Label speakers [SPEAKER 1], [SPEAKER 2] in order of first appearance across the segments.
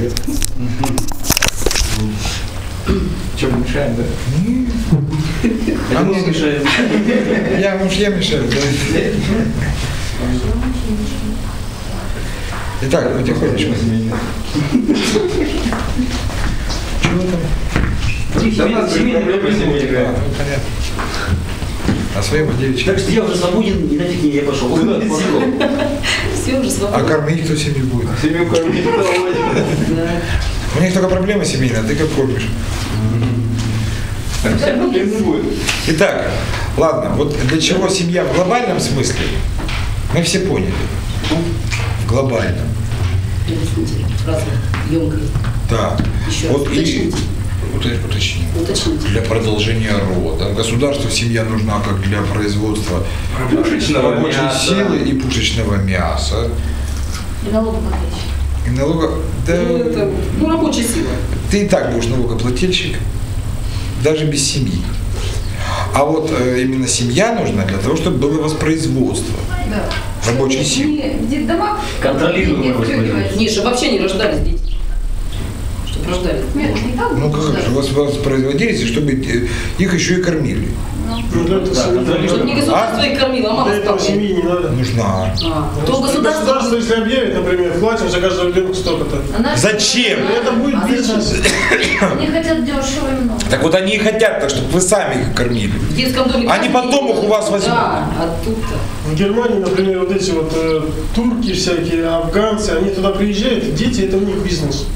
[SPEAKER 1] лет.
[SPEAKER 2] Чем мешаем, да?
[SPEAKER 1] А мне мешает. Я мужья мешаю, да. Итак, потихонечку. Чего там?
[SPEAKER 2] Семейный вопрос не
[SPEAKER 1] А, ну. А своему девичьему.
[SPEAKER 3] Так что я уже свободен, и нафиг не я пошел.
[SPEAKER 2] Куда ты пошел?
[SPEAKER 4] Все уже
[SPEAKER 1] А
[SPEAKER 4] свободно.
[SPEAKER 1] кормить кто семью будет?
[SPEAKER 2] Семью кормить
[SPEAKER 4] Да.
[SPEAKER 1] У них только проблема семейная, а ты как кормишь?
[SPEAKER 2] Будет.
[SPEAKER 1] Итак, ладно, вот для чего семья в глобальном смысле, мы все поняли. В глобальном. Да.
[SPEAKER 4] Еще
[SPEAKER 1] вот
[SPEAKER 4] раз
[SPEAKER 1] и уточним.
[SPEAKER 4] Уточните.
[SPEAKER 1] Для продолжения рода. Государству семья нужна как для производства
[SPEAKER 2] Пушечного
[SPEAKER 1] рабочей
[SPEAKER 2] мяса.
[SPEAKER 1] силы и пушечного мяса.
[SPEAKER 5] И налогоплательщик.
[SPEAKER 1] И налога... Да,
[SPEAKER 4] Ну, это, ну, рабочая сила.
[SPEAKER 1] ты и так будешь налогоплательщик, даже без семьи. А вот э, именно семья нужна для того, чтобы было воспроизводство
[SPEAKER 5] Да.
[SPEAKER 1] рабочей силы.
[SPEAKER 5] Отстегивать.
[SPEAKER 4] Не, чтобы вообще не рождались дети. Чтобы рождались.
[SPEAKER 5] Нет, не так.
[SPEAKER 1] Ну как же, вас- воспроизводились, и чтобы э, их еще и кормили.
[SPEAKER 6] Ну, для этого
[SPEAKER 3] Да.
[SPEAKER 4] Чтобы не государство их кормило, а мама
[SPEAKER 6] Для этого семьи не надо.
[SPEAKER 1] Нужна.
[SPEAKER 4] А, то государство...
[SPEAKER 6] Государство, если объявит, например, платим за каждого ребенка столько-то.
[SPEAKER 5] А
[SPEAKER 1] Зачем?
[SPEAKER 6] Это будет
[SPEAKER 4] А
[SPEAKER 6] бизнес.
[SPEAKER 5] Они хотят дешево и много.
[SPEAKER 1] Так вот они и хотят, так чтобы вы сами их кормили.
[SPEAKER 4] В детском доме...
[SPEAKER 1] Они потом их у вас возьмут.
[SPEAKER 4] Да, а тут-то.
[SPEAKER 6] В Германии, например, вот эти вот э, турки всякие, афганцы, они туда приезжают, дети это у них бизнес.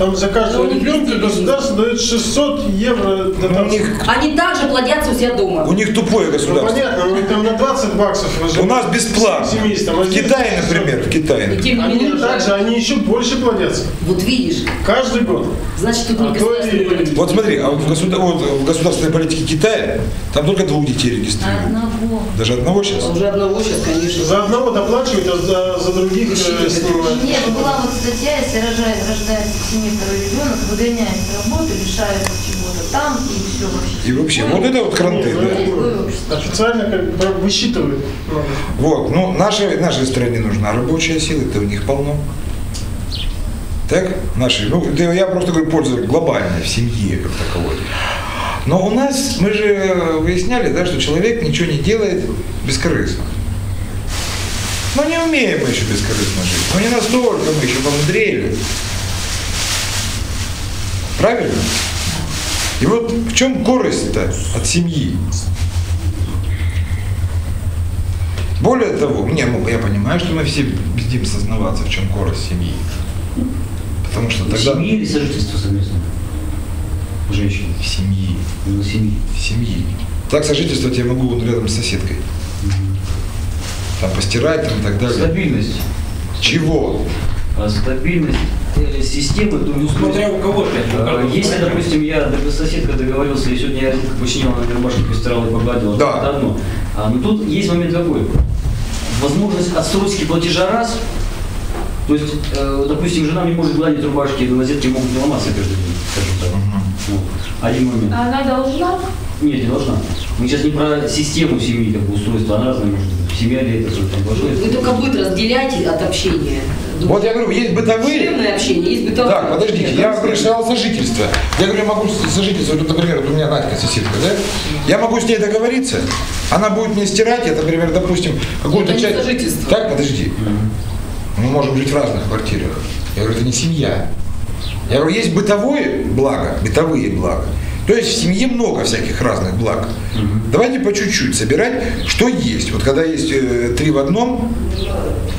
[SPEAKER 6] Там за каждого
[SPEAKER 4] Ну, у них
[SPEAKER 6] ребенка государство дает 600 евро
[SPEAKER 1] Ну, у них,
[SPEAKER 4] Они также плодятся у себя дома.
[SPEAKER 1] у них тупое
[SPEAKER 6] Ну,
[SPEAKER 1] государство.
[SPEAKER 6] понятно, но там на 20 баксов
[SPEAKER 1] У нас бесплатно.
[SPEAKER 6] Семейством, а
[SPEAKER 1] В Китае,
[SPEAKER 6] 600.
[SPEAKER 1] например, в Китае.
[SPEAKER 6] Они также, они еще больше плодятся.
[SPEAKER 4] Вот видишь,
[SPEAKER 6] Каждый год.
[SPEAKER 4] значит, тут не
[SPEAKER 6] А
[SPEAKER 4] государственная
[SPEAKER 6] и-
[SPEAKER 4] политика.
[SPEAKER 1] Вот смотри, а вот в, государ- вот в государственной политике Китая там только двух детей регистрируют.
[SPEAKER 5] Одного.
[SPEAKER 1] Даже одного сейчас.
[SPEAKER 4] А Уже одного сейчас, конечно.
[SPEAKER 6] За одного доплачивают, а за, за других э, снимают.
[SPEAKER 5] Нет, была вот статья, если рожает, рождается в семье второй ребенок, выгоняет с работы, лишает чего-то там и все вообще.
[SPEAKER 1] И вообще, вот это вот кранты, да.
[SPEAKER 6] Официально как бы высчитывают.
[SPEAKER 1] Вот, ну, нашей, нашей стране нужна рабочая сила, это у них полно. Так? Наши, ну, я просто говорю, польза глобальная в семье как таковой. Но у нас, мы же выясняли, да, что человек ничего не делает бескорыстно. Ну, не умеем мы еще бескорыстно жить. Ну, не настолько мы еще помудрели. Правильно? И вот в чем корость-то от семьи? Более того, не, ну, я понимаю, что мы все бздим сознаваться, в чем корость семьи. Потому что тогда
[SPEAKER 3] Семьи или сожительство совместное? Женщины.
[SPEAKER 1] в семьи,
[SPEAKER 3] Ну, семьи.
[SPEAKER 1] в семьи. Так сожительствовать я могу вон рядом с соседкой. Там постирать там, и так далее.
[SPEAKER 3] Стабильность.
[SPEAKER 1] Чего?
[SPEAKER 3] А Стабильность системы, то есть,
[SPEAKER 2] Смотря у кого у
[SPEAKER 3] э. Если, допустим, я с соседкой договорился, и сегодня я резко починил, она мне рубашку постирала и погладила,
[SPEAKER 1] Да.
[SPEAKER 3] это одно. А, но тут есть момент какой? Возможность отсрочки платежа раз, то есть, э, допустим, жена не может гладить рубашки, розетки могут не ломаться каждый день, скажем так. Вот. Один момент.
[SPEAKER 5] А она должна?
[SPEAKER 3] Нет, не должна. Мы сейчас не про систему семьи, как бы устройство, она разная может быть. Семья это, там, большое.
[SPEAKER 4] Вы только быт разделяйте от общения.
[SPEAKER 1] Вот я говорю, есть бытовые.
[SPEAKER 4] Членное общение, есть бытовое.
[SPEAKER 1] Так, подождите, я говорю, что сожительство. Я говорю, я могу сожительство, вот, например, вот у меня Надька соседка, да? Я могу с ней договориться, она будет мне стирать, я, например, допустим, какую-то
[SPEAKER 4] Это
[SPEAKER 1] часть...
[SPEAKER 4] сожительство.
[SPEAKER 1] Так, подожди. Мы можем жить в разных квартирах. Я говорю, это не семья. Я говорю, есть бытовое благо, бытовые блага. То есть в семье много всяких разных благ. Давайте по чуть-чуть собирать, что есть. Вот когда есть э, три в одном,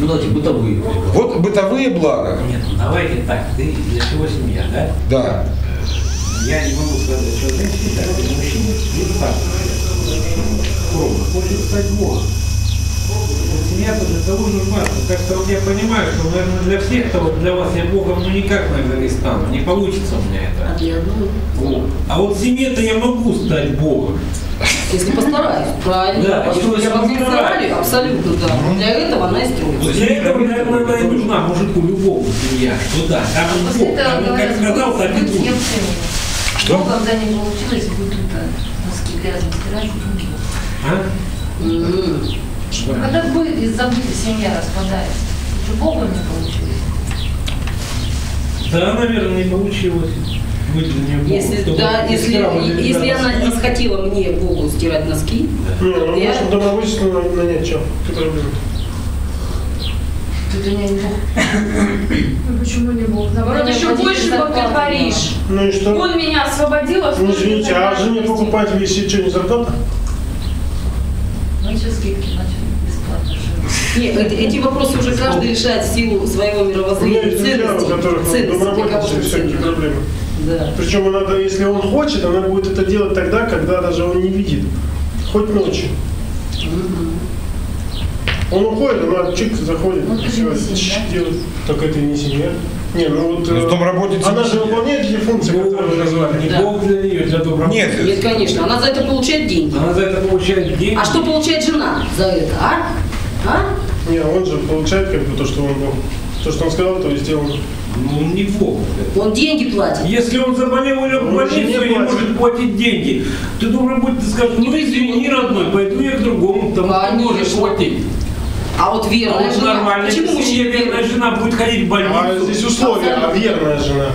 [SPEAKER 3] Ну давайте бытовые.
[SPEAKER 1] вот бытовые блага.
[SPEAKER 2] Нет, ну давайте так, ты для чего семья, да?
[SPEAKER 1] Да.
[SPEAKER 2] Я не могу сказать, чего женщина, так, для мужчины, не так. Хочет стать Богом. Вот Семья-то для того нужна. Ну, Как-то вот я понимаю, что, наверное, для всех-то, вот для вас я Богом ну никак, наверное, не стану. Не получится у меня
[SPEAKER 4] А
[SPEAKER 2] это. Вот. А вот семье-то я могу стать Богом.
[SPEAKER 4] если постараюсь, правильно.
[SPEAKER 2] Да,
[SPEAKER 4] Если я
[SPEAKER 2] постараюсь.
[SPEAKER 4] абсолютно, да. Для этого она и строится.
[SPEAKER 2] Вот для этого, наверное, она и нужна мужику любому семья. Ну да, там он Бог, там как сказал, так и
[SPEAKER 5] будет.
[SPEAKER 1] Что?
[SPEAKER 5] Ну, когда не получилось, будет это, носки грязные стирать.
[SPEAKER 2] А?
[SPEAKER 5] Когда будет из-за быта семья распадается, что Богом не получилось.
[SPEAKER 2] Да, наверное, не получилось.
[SPEAKER 4] Если,
[SPEAKER 2] чтобы
[SPEAKER 4] да, если, если
[SPEAKER 2] тебя
[SPEAKER 4] она не захотела мне Богу стирать носки,
[SPEAKER 6] Не, ну
[SPEAKER 4] Я-
[SPEAKER 6] может добровольственно нанять? Какие проблемы?
[SPEAKER 5] Ты для меня не бог.
[SPEAKER 7] Ну почему не Бог? Наоборот, еще больше боготворишь.
[SPEAKER 6] Ну и что?
[SPEAKER 7] Он меня освободил, а
[SPEAKER 6] Ну извините, а жене покупать вещи что, не зарплата?
[SPEAKER 5] Значит, скидки, значит, бесплатно.
[SPEAKER 4] Нет, эти, эти вопросы уже каждый решает в силу своего мировоззрения,
[SPEAKER 6] друзья, у
[SPEAKER 4] ценностей.
[SPEAKER 6] которых
[SPEAKER 4] ценностей, для кого
[SPEAKER 6] домработницы
[SPEAKER 4] что
[SPEAKER 6] всякие
[SPEAKER 4] ценно.
[SPEAKER 6] проблемы.
[SPEAKER 4] Да.
[SPEAKER 6] Причем надо, если он хочет, она будет это делать тогда, когда даже он не видит. Хоть ночью. Он уходит, она чик заходит,
[SPEAKER 5] Ну, не семья.
[SPEAKER 6] чик делает. Так это и не семья. Не, ну вот...
[SPEAKER 1] Ну,
[SPEAKER 6] э,
[SPEAKER 1] домработница
[SPEAKER 6] Она же выполняет эти функции,
[SPEAKER 2] Бог
[SPEAKER 6] которые назвали.
[SPEAKER 2] не
[SPEAKER 4] Да.
[SPEAKER 2] Бог для нее, для доброты.
[SPEAKER 1] Нет,
[SPEAKER 4] Нет, конечно, она за это получает деньги.
[SPEAKER 2] Она за это получает деньги.
[SPEAKER 4] А что получает жена за это, а? А?
[SPEAKER 6] Не, он же получает как бы то, что он. То, что он сказал, то и сделано.
[SPEAKER 2] Ну, он не Бог.
[SPEAKER 4] Он деньги платит.
[SPEAKER 2] Если он заболел или в
[SPEAKER 6] Он же не
[SPEAKER 2] больницу и не может платить деньги, ты должен ты скажешь,
[SPEAKER 4] Не
[SPEAKER 2] ну извини, родной, пойду я к другому, что
[SPEAKER 4] Конечно.
[SPEAKER 2] можешь платить.
[SPEAKER 4] А вот
[SPEAKER 2] А
[SPEAKER 4] верная
[SPEAKER 2] вот
[SPEAKER 4] жена.
[SPEAKER 2] нормально,
[SPEAKER 4] Почему
[SPEAKER 2] если верная жена будет ходить в больницу.
[SPEAKER 6] А здесь условия, а верная жена.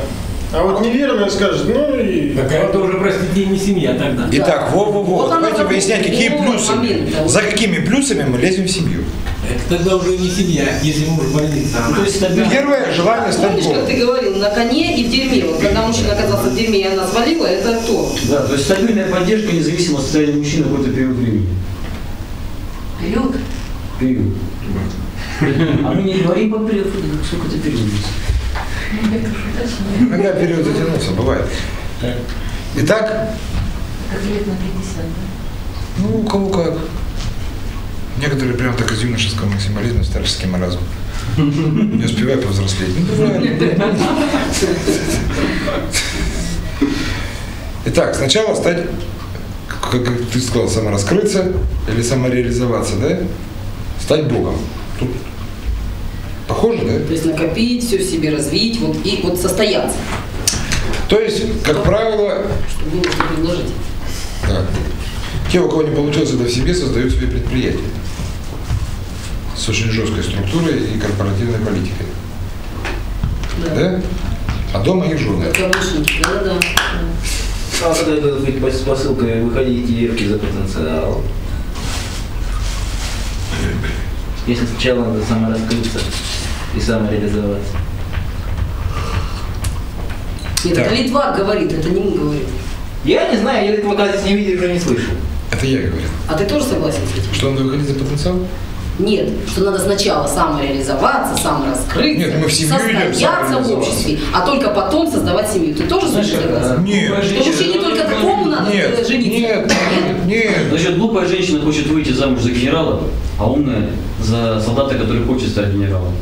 [SPEAKER 6] А вот неверная скажет, ну и...
[SPEAKER 2] Так а это уже, простите, не семья тогда.
[SPEAKER 1] Итак, во-во-во,
[SPEAKER 4] Вот
[SPEAKER 1] давайте выяснять, какие плюсы.
[SPEAKER 4] момент, да.
[SPEAKER 1] За какими плюсами мы лезем в семью.
[SPEAKER 2] Это тогда уже не семья, если муж в больнице.
[SPEAKER 3] Ну, то есть тогда...
[SPEAKER 1] Первое желание стать
[SPEAKER 4] Помнишь, как ты говорил, на коне и в дерьме. Вот когда мужчина оказался в дерьме, и она свалила, это кто?
[SPEAKER 3] Да, то есть стабильная поддержка независимо от состояния мужчины в какой-то период времени.
[SPEAKER 5] Период.
[SPEAKER 3] Период. А мы не говорим по периоду, сколько это период.
[SPEAKER 1] Иногда период затянулся, бывает. Итак,
[SPEAKER 5] Как лет на 50, да?
[SPEAKER 1] ну, у кого как. Некоторые прям так из юношеского максимализма, старческий маразм. Не успеваю повзрослеть. Ну. Итак, сначала стать, как ты сказал, самораскрыться или самореализоваться, да? Стать Богом. Тут похоже, да?
[SPEAKER 4] То есть накопить, все в себе развить, вот и вот состояться,
[SPEAKER 1] То есть, как правило,
[SPEAKER 4] что было что предложить.
[SPEAKER 1] Так. Те, у кого не получилось это в себе, создают свои предприятия с очень жесткой структурой и корпоративной политикой.
[SPEAKER 4] Да.
[SPEAKER 1] Да? А дома их жены.
[SPEAKER 4] Как обычники, да-да-да.
[SPEAKER 8] А тогда это быть пос- посылкой выходить деревки за потенциал. Если сначала надо самораскрыться и самореализоваться.
[SPEAKER 4] Нет,
[SPEAKER 1] Так.
[SPEAKER 4] это Литва говорит, это не мы говорим.
[SPEAKER 8] Я не знаю, я этого оказывается не видел, уже не слышал.
[SPEAKER 1] Это я говорю.
[SPEAKER 4] А ты тоже согласен с этим?
[SPEAKER 1] Что надо выходить за потенциал?
[SPEAKER 4] Нет, что надо сначала самореализоваться, самораскрыться,
[SPEAKER 1] Нет, мы в семью
[SPEAKER 4] состояться в обществе, а только потом создавать семью. Ты тоже согласен?
[SPEAKER 3] а,
[SPEAKER 1] Нет.
[SPEAKER 4] Что мужчине только такому надо
[SPEAKER 1] Нет,
[SPEAKER 4] жениться?
[SPEAKER 1] нет, нет.
[SPEAKER 3] Значит, глупая женщина хочет выйти замуж за генерала, а умная за солдата, который хочет стать генералом.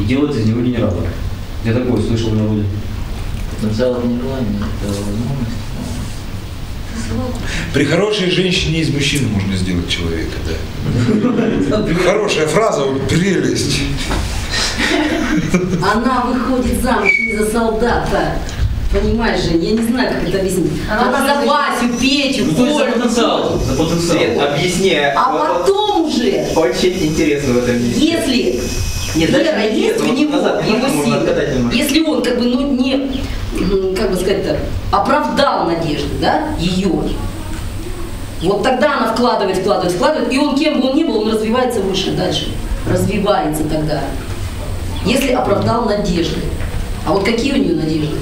[SPEAKER 3] И делает из него генерала. Я такое слышал в народе.
[SPEAKER 8] Потенциал это не желание, это возможность.
[SPEAKER 1] При хорошей женщине из мужчины можно сделать человека, да. Хорошая фраза, вот прелесть.
[SPEAKER 4] Она выходит замуж не за солдата. Понимаешь, Жень, я не знаю, как это объяснить.
[SPEAKER 5] Она
[SPEAKER 4] Она, за Васю, Петю,
[SPEAKER 3] Ну, за
[SPEAKER 4] Колю.
[SPEAKER 3] потенциал. За потенциал.
[SPEAKER 8] Свет, объясни.
[SPEAKER 4] А потом уже,
[SPEAKER 8] Очень интересно в этом месте.
[SPEAKER 4] если
[SPEAKER 8] Нет,
[SPEAKER 4] вера
[SPEAKER 8] не
[SPEAKER 4] есть в него, его
[SPEAKER 8] немножко.
[SPEAKER 4] если он как бы, ну, не, как бы сказать-то, оправдал надежды, да, ее, вот тогда она вкладывает, вкладывает, вкладывает, и он кем бы он ни был, он развивается выше, дальше, развивается тогда, если оправдал надежды. А вот какие у нее надежды?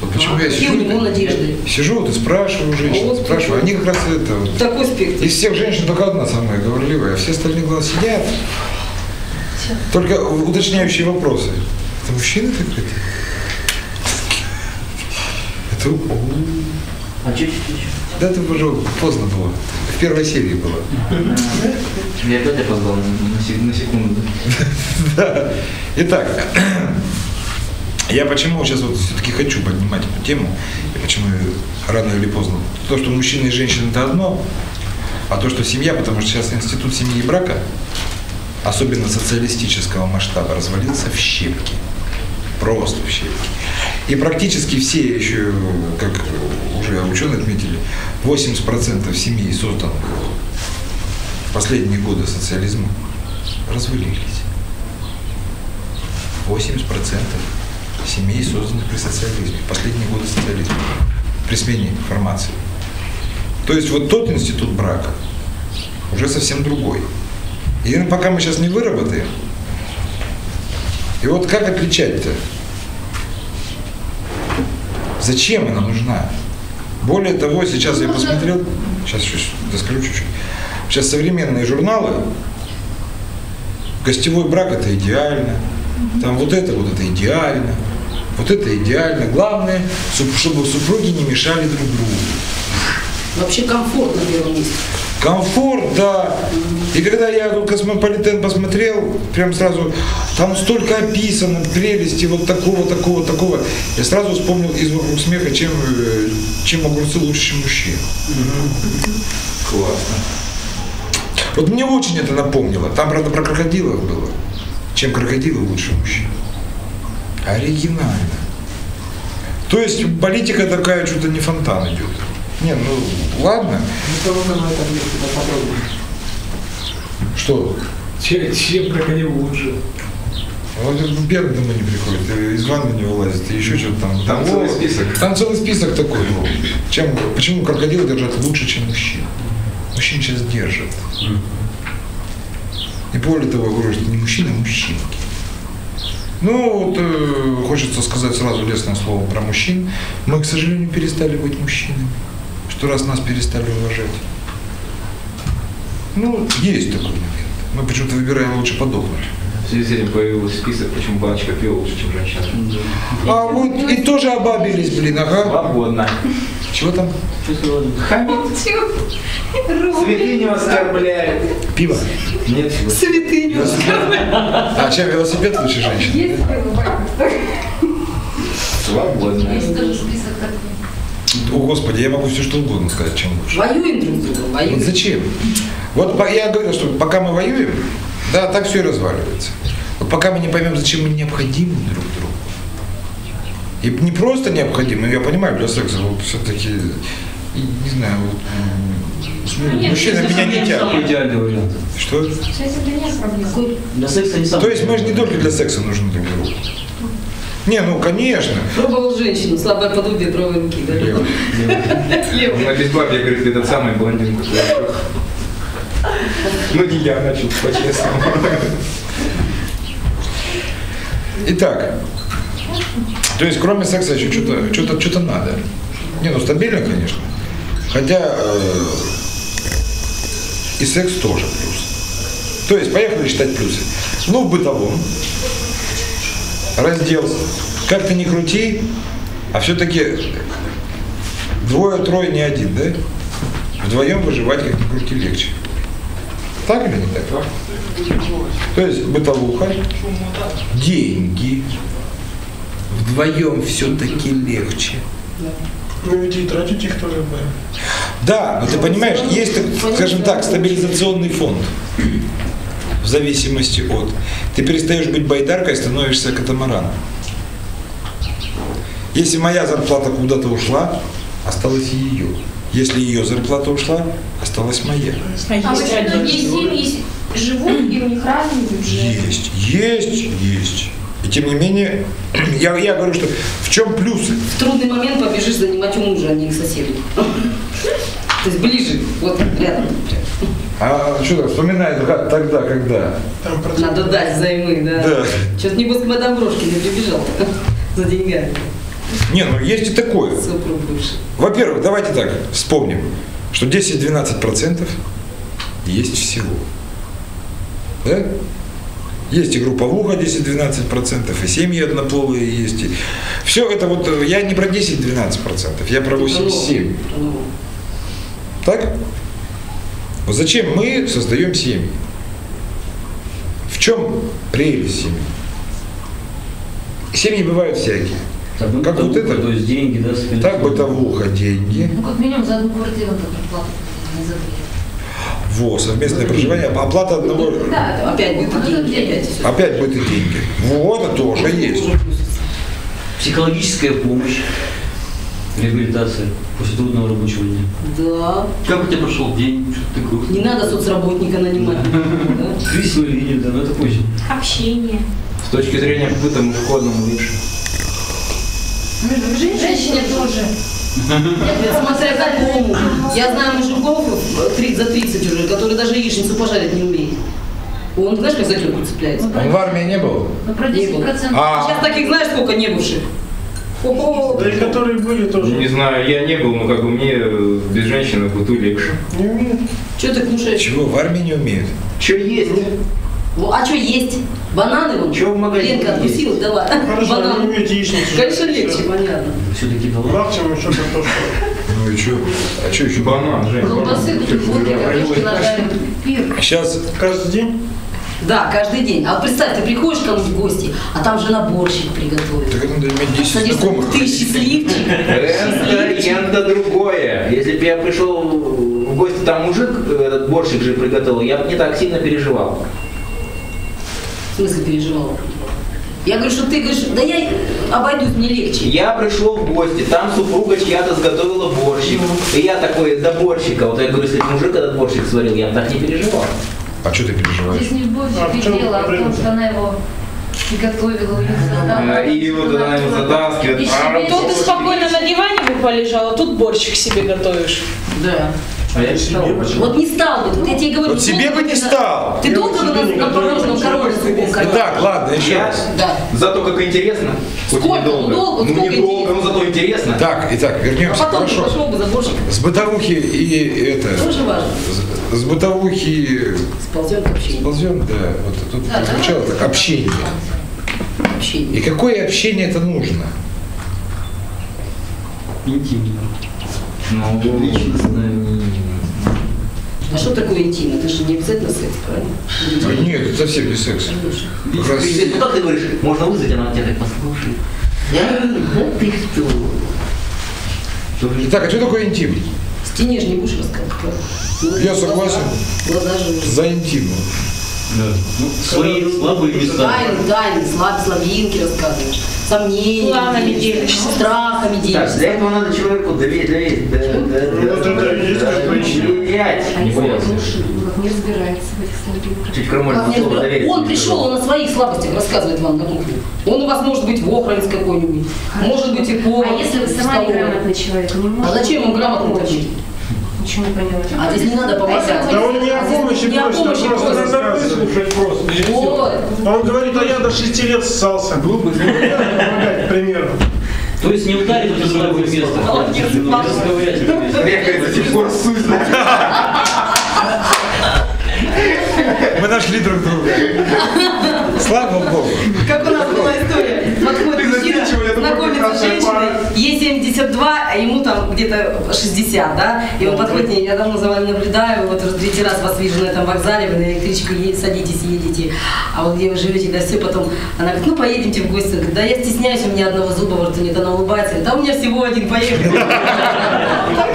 [SPEAKER 1] Вот почему я
[SPEAKER 4] Какие у него
[SPEAKER 1] сижу,
[SPEAKER 4] надежды?
[SPEAKER 1] сижу вот и спрашиваю женщин,
[SPEAKER 4] Вот.
[SPEAKER 1] спрашиваю, они как раз это вот,
[SPEAKER 4] Такой спектр.
[SPEAKER 1] Из всех женщин только одна самая говорливая, а все остальные глаза сидят. Только уточняющие вопросы. Это мужчины так? Это... у-
[SPEAKER 8] А чуть-чуть.
[SPEAKER 1] Да это уже поздно было. В первой серии было.
[SPEAKER 8] Я опять опоздал на секунду.
[SPEAKER 1] Да. Итак, я почему сейчас вот все-таки хочу поднимать эту тему, и почему рано или поздно. То, что мужчина и женщина это одно, а то, что семья, потому что сейчас институт семьи и брака, особенно социалистического масштаба, развалился в щепки. Просто в щепки. И практически все еще, как уже ученые отметили, 80% семей, созданных в последние годы социализма, развалились. 80%. семей, созданных при социализме, в последние годы социализма, при смене формации. То есть вот тот институт брака уже совсем другой. И пока мы сейчас не выработаем, и вот как отличать-то? Зачем она нужна? Более того, сейчас я посмотрел, сейчас еще доскажу чуть-чуть. Сейчас современные журналы, гостевой брак это идеально, там вот это вот это идеально, вот это идеально. Главное, чтобы супруги не мешали друг другу.
[SPEAKER 4] Вообще комфорт на первом месте.
[SPEAKER 1] Комфорт, да. И когда я космополитен посмотрел, прям сразу, там столько описано, прелести вот такого, такого, такого. Я сразу вспомнил из «Вокруг смеха», чем, э, чем огурцы лучше, чем мужчин. Классно. Вот мне очень это напомнило. Там, правда, про крокодилов было. Чем крокодилы лучше мужчин. Оригинально. То есть политика такая, что-то не фонтан идет. Не, ну ладно.
[SPEAKER 2] Ну, кого-то на этом месте поподробнее.
[SPEAKER 1] Что?
[SPEAKER 2] Чем, чем крокодил лучше?
[SPEAKER 1] Вот этот первый домой не приходит, из ванны не вылазит, и еще что-то там.
[SPEAKER 8] Там
[SPEAKER 1] О,
[SPEAKER 8] целый список.
[SPEAKER 1] Там целый список такой. Чем, почему крокодилы держат лучше, чем мужчин? Мужчин сейчас держат. И более того, говорю, что не мужчины, а мужчинки. Ну, вот э, хочется сказать сразу лестное слово про мужчин. Мы, к сожалению, перестали быть мужчинами. Что раз нас перестали уважать. Ну, есть такой момент. Мы почему-то выбираем лучше подохнуть.
[SPEAKER 8] В связи с этим появился список, почему баночка пива лучше, чем женщина.
[SPEAKER 1] А вот и тоже обабились, блин, ага.
[SPEAKER 8] Свободно.
[SPEAKER 1] Чего там?
[SPEAKER 8] Хамит. Святыню оскорбляет.
[SPEAKER 1] Пиво.
[SPEAKER 8] Нет.
[SPEAKER 4] Святыню.
[SPEAKER 1] А чем велосипед лучше женщин?
[SPEAKER 7] Есть такой
[SPEAKER 8] Свободно.
[SPEAKER 5] Есть тоже список такой.
[SPEAKER 1] О, Господи, я могу все что угодно сказать, чем лучше.
[SPEAKER 4] Воюем друг с другом,
[SPEAKER 1] Вот
[SPEAKER 4] воюем.
[SPEAKER 1] зачем? Вот я говорю, что пока мы воюем, да, так все и разваливается. Вот пока мы не поймем, зачем мы необходимы друг другу. И не просто необходимы, я понимаю, для секса вот все-таки, не знаю, вот,
[SPEAKER 7] Нет,
[SPEAKER 1] мужчина
[SPEAKER 7] это
[SPEAKER 1] меня не тянет.
[SPEAKER 3] Самый идеальный вариант.
[SPEAKER 1] Что?
[SPEAKER 7] Сейчас это нет проблем.
[SPEAKER 3] Для секса не самый
[SPEAKER 1] То есть мы же не только для секса нужны друг другу. Не, ну конечно.
[SPEAKER 4] Пробовал женщину, слабое подобие правой руки, да? Левой.
[SPEAKER 8] На безбабье, говорит, этот самый блондинку. Ну не я начал, по-честному.
[SPEAKER 1] Итак, то есть кроме секса еще что-то что-то что-то надо. Не, ну стабильно, конечно. Хотя э, и секс тоже плюс. То есть поехали считать плюсы. Ну, в бытовом. Раздел. Как ты не крути, а все-таки двое-трое не один, да? Вдвоем выживать как ни крути легче. Так или не так? То есть бытовуха, деньги. Вдвоем все-таки легче.
[SPEAKER 6] Ну ведь и тратить их тоже будем.
[SPEAKER 1] Да, но ты понимаешь, есть, скажем так, стабилизационный фонд. В зависимости от. Ты перестаешь быть байдаркой, становишься катамараном. Если моя зарплата куда-то ушла, осталась ее. Если ее зарплата ушла, осталась моя.
[SPEAKER 7] А вы что, есть семьи живут, и у них разный бюджет.
[SPEAKER 1] Есть, есть, есть. И тем не менее, я, я говорю, что в чем плюсы?
[SPEAKER 4] В трудный момент побежишь занимать у мужа, а не к соседу. То есть ближе, вот рядом.
[SPEAKER 1] А что так вспоминает как тогда, когда?
[SPEAKER 6] Там процент.
[SPEAKER 4] Надо дать взаймы, да.
[SPEAKER 1] Да.
[SPEAKER 4] Что-то небось к мадам Брошкиной прибежал за деньгами.
[SPEAKER 1] Не, ну есть и такое.
[SPEAKER 4] Супруг бывший.
[SPEAKER 1] Во-первых, давайте так вспомним, что 10-12% есть всего. Да? Есть и групповуха 10-12%, и семьи однополые есть. И... Все это вот, э, я не про 10-12%, я про 8-7%. Так? Вот зачем мы создаем семьи? В чем прелесть семьи? Семьи бывают всякие.
[SPEAKER 3] Так, ну,
[SPEAKER 1] Как вот это?
[SPEAKER 3] То есть деньги, да,
[SPEAKER 1] Так, бытовуха, деньги.
[SPEAKER 5] Ну, как минимум за одну квартиру надо плату не за две.
[SPEAKER 1] Во, совместное проживание, оплата одного...
[SPEAKER 4] Да, это опять будет деньги, опять.
[SPEAKER 1] Опять будет и деньги. Вот, это тоже есть.
[SPEAKER 3] Психологическая помощь, реабилитация после трудного рабочего дня.
[SPEAKER 4] Да.
[SPEAKER 3] Как у тебя прошел день? Что ты грустный?
[SPEAKER 4] Не надо соцработника нанимать. да.
[SPEAKER 3] Крысную линию, да, но это позже.
[SPEAKER 7] Общение.
[SPEAKER 8] С точки зрения быта входном лучше.
[SPEAKER 5] Между женщине тоже.
[SPEAKER 4] Смотря какому. Я знаю мужиков э, за 30 уже, которые даже яичницу пожарить не умеют. Он, знаешь, как за терку цепляется?
[SPEAKER 1] Он в армии не был?
[SPEAKER 5] Ну, про
[SPEAKER 4] Не было.
[SPEAKER 5] 10%.
[SPEAKER 1] А,
[SPEAKER 4] Сейчас таких знаешь сколько не бывших? Ого.
[SPEAKER 6] Да и которые были тоже.
[SPEAKER 9] Не знаю, я не был, но как бы мне э, без женщины в быту легче.
[SPEAKER 6] Не умеют.
[SPEAKER 4] Что ты кушаешь?
[SPEAKER 1] чего, в армии не умеют?
[SPEAKER 8] Что есть?
[SPEAKER 4] Во, А что есть? Бананы вон?
[SPEAKER 8] Чё в магазине
[SPEAKER 4] Ленка откусила, давай.
[SPEAKER 6] Хорошо,
[SPEAKER 4] Банан.
[SPEAKER 6] умеют яичницу.
[SPEAKER 4] Конечно, легче, понятно.
[SPEAKER 3] Все-таки дала.
[SPEAKER 6] Максимум еще картошку.
[SPEAKER 1] Ну и что? А что еще?
[SPEAKER 9] Банан, Жень.
[SPEAKER 5] Колбасы, бутерброды, картошки. Пир.
[SPEAKER 1] Сейчас
[SPEAKER 6] Каждый день?
[SPEAKER 4] Да, каждый день. А вот представь, ты приходишь к кому-нибудь в гости, а там жена борщик приготовила.
[SPEAKER 1] так это надо иметь 10
[SPEAKER 4] Садишься,
[SPEAKER 1] знакомых.
[SPEAKER 4] ты счастливчик.
[SPEAKER 8] Это янта другое. Если бы я пришел в гости, там мужик э, этот борщик же приготовил, я бы не так сильно переживал.
[SPEAKER 4] В смысле переживала? Я говорю, что ты говоришь, да я обойдусь, мне легче.
[SPEAKER 8] Я пришел в гости, там супруга чья-то сготовила борщик. И я такой, до борщика. Вот я говорю, если бы мужик этот борщик сварил, я бы так не переживал.
[SPEAKER 1] А что ты переживаешь?
[SPEAKER 5] Здесь не в
[SPEAKER 6] А в
[SPEAKER 5] борщике
[SPEAKER 6] чем
[SPEAKER 5] дело, а в том, что она его приготовила, у них задала.
[SPEAKER 9] А, И вот она ему затаскивает.
[SPEAKER 5] И
[SPEAKER 7] То ты спокойно на диване бы полежал, а тут борщик себе готовишь.
[SPEAKER 4] Да.
[SPEAKER 6] А я себе почему?
[SPEAKER 4] Вот не стал бы, вот я тебе говорю.
[SPEAKER 1] Вот себе
[SPEAKER 4] долго
[SPEAKER 1] бы не стал.
[SPEAKER 4] Ты
[SPEAKER 6] Я
[SPEAKER 4] долго бы
[SPEAKER 6] себе
[SPEAKER 4] на, порожном корове
[SPEAKER 1] Итак, ладно, еще раз.
[SPEAKER 4] Да.
[SPEAKER 8] Зато как интересно. Хоть и
[SPEAKER 4] Сколько?
[SPEAKER 8] недолго.
[SPEAKER 4] Ну, долго,
[SPEAKER 8] Ну долго,
[SPEAKER 4] интересно?
[SPEAKER 8] но зато интересно.
[SPEAKER 1] Так, итак,
[SPEAKER 4] А
[SPEAKER 1] вернемся.
[SPEAKER 4] потом ты
[SPEAKER 1] Хорошо.
[SPEAKER 4] пошел бы за борщиком.
[SPEAKER 1] С бытовухи и это...
[SPEAKER 4] Тоже важно.
[SPEAKER 1] С, с бытовухи
[SPEAKER 4] Сползем к общению.
[SPEAKER 1] ползем, да, вот тут
[SPEAKER 5] Да,
[SPEAKER 1] звучало так, общение. И
[SPEAKER 4] Общение.
[SPEAKER 1] какое общение это нужно?
[SPEAKER 3] Интимно.
[SPEAKER 8] Ну,
[SPEAKER 4] А что такое интимно? Это же не обязательно секс, правильно?
[SPEAKER 1] Нет, это совсем не секс. Как раз-
[SPEAKER 8] Ну как ты говоришь, можно вызвать, она тебя так послушает. Я, да ты что?
[SPEAKER 1] Итак, а что такое интим?
[SPEAKER 4] Стене же не будешь рассказывать? Ну,
[SPEAKER 1] Я согласен.
[SPEAKER 4] Глаза же.
[SPEAKER 1] За интимно.
[SPEAKER 3] Ну, свои слабые места.
[SPEAKER 4] Тайны, тайны, слаб, слабинки рассказываешь, сомнения,
[SPEAKER 7] Планами
[SPEAKER 4] делишься,
[SPEAKER 7] делишься.
[SPEAKER 4] страхами
[SPEAKER 8] Так,
[SPEAKER 4] делишься.
[SPEAKER 8] для этого надо человеку доверять, доверять, да, да,
[SPEAKER 6] Ну, вот это и есть
[SPEAKER 8] да,
[SPEAKER 5] Они
[SPEAKER 8] Не
[SPEAKER 5] как не разбирается в этих слабинках.
[SPEAKER 8] Чуть крамольное слово.
[SPEAKER 4] Он пришел, он о своих слабостях рассказывает вам на кухне. Он у вас может быть вохранец какой-нибудь, может быть и повар.
[SPEAKER 5] А если вы сама неграмотный человек, не
[SPEAKER 4] А
[SPEAKER 5] можете
[SPEAKER 4] зачем ему грамотно
[SPEAKER 5] помочь?
[SPEAKER 4] такой?
[SPEAKER 5] Ничего не поняла.
[SPEAKER 4] А здесь не надо помогать.
[SPEAKER 6] Да он не о помощи
[SPEAKER 4] Не о
[SPEAKER 6] просит, а
[SPEAKER 4] помощи
[SPEAKER 6] просто рассказывает.
[SPEAKER 2] Выслушать просто.
[SPEAKER 4] Вот.
[SPEAKER 6] А Он говорит, а я до 6 лет ссался. Глупый. Помогать, к примеру.
[SPEAKER 3] То есть не ударить это слабое место.
[SPEAKER 4] Молодец,
[SPEAKER 3] Не
[SPEAKER 4] Маша.
[SPEAKER 3] расковырять это место.
[SPEAKER 8] Я, говорит, до сих пор сусь,
[SPEAKER 1] Мы нашли друг друга. Слава Богу.
[SPEAKER 4] Как у нас была история. Подходит мужчина, знакомится с женщиной, ей 72, а ему там где-то 60, да? И он подходит к ней, я давно за вами наблюдаю, вот уже третий раз вас вижу на этом вокзале, вы на электричку садитесь, едете, а вот где вы живете, да все, потом она говорит, ну поедемте в гости, говорит, да я стесняюсь, у меня одного зуба во рту нет, она улыбается, говорит, да у меня всего один, поехали.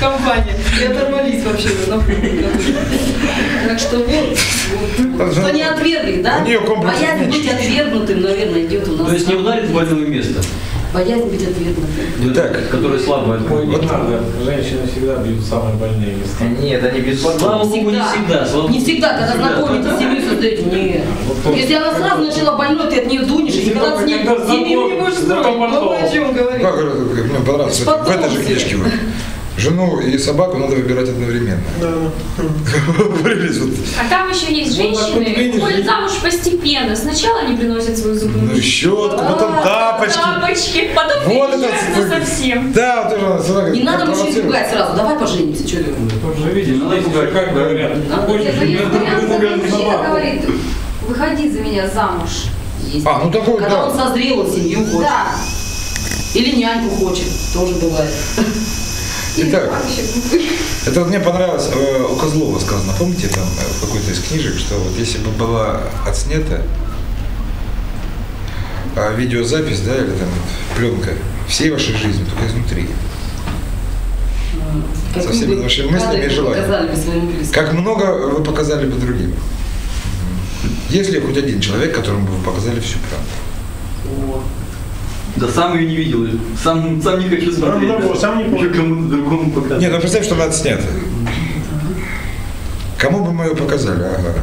[SPEAKER 4] Компания, и оторвались вообще. на. Так что вот, что не отвергли, да? Боязнь быть отвергнутым, наверное, идет у нас.
[SPEAKER 3] То есть не ударить в больное место,
[SPEAKER 4] Боязнь быть отвергнутым.
[SPEAKER 1] Итак.
[SPEAKER 3] которое слабое.
[SPEAKER 2] Ой, не надо. Женщины всегда бьют самые больные места.
[SPEAKER 8] Нет, они бесплатно.
[SPEAKER 3] Слава Богу, не всегда. Слава
[SPEAKER 4] Не всегда, когда знакомитесь, семью создаете. Нет. Если она сразу начала больной, ты от нее дунешь, и никогда с ней семью не будешь строить. Ну, о чем говорить?
[SPEAKER 1] Как мне понравилось,
[SPEAKER 4] Потом
[SPEAKER 1] в этой же книжке. Жену и собаку надо выбирать одновременно.
[SPEAKER 7] А там еще есть
[SPEAKER 2] Ну,
[SPEAKER 7] женщины,
[SPEAKER 2] видишь,
[SPEAKER 7] ходят
[SPEAKER 2] и-
[SPEAKER 7] замуж постепенно. Сначала они приносят свою зубную
[SPEAKER 1] Ну, щетку, потом тапочки.
[SPEAKER 7] тапочки, потом
[SPEAKER 1] Вот это
[SPEAKER 7] совсем.
[SPEAKER 1] Да, вот тоже надо сразу
[SPEAKER 4] Не надо мужчин пугать сразу, давай поженимся, что ты?
[SPEAKER 2] Тут же видишь,
[SPEAKER 3] Надо
[SPEAKER 2] есть
[SPEAKER 3] пугать.
[SPEAKER 2] как говорят.
[SPEAKER 5] Ну мужчина говорит, выходи за меня замуж.
[SPEAKER 1] А, ну такой,
[SPEAKER 4] Когда он созрел, он семью хочет.
[SPEAKER 5] Да.
[SPEAKER 4] Или няньку хочет, тоже бывает.
[SPEAKER 1] Итак, это вот мне понравилось, э, у Козлова сказано, помните там э, в какой-то из книжек, что вот если бы была отснята а, видеозапись, да, или там вот пленка всей вашей жизни, только изнутри.
[SPEAKER 4] Как
[SPEAKER 1] Со всеми вашими мыслями и желаниями. Как много вы показали бы другим? Есть ли хоть один человек, которому бы вы показали всю правду?
[SPEAKER 3] Да сам ее не видел. Сам, сам не хочу смотреть.
[SPEAKER 6] Сам,
[SPEAKER 3] да.
[SPEAKER 6] сам не помню.
[SPEAKER 3] Кому-то другому показать.
[SPEAKER 1] Нет, ну представь, что она отснята. Кому бы мы ее показали? Ага.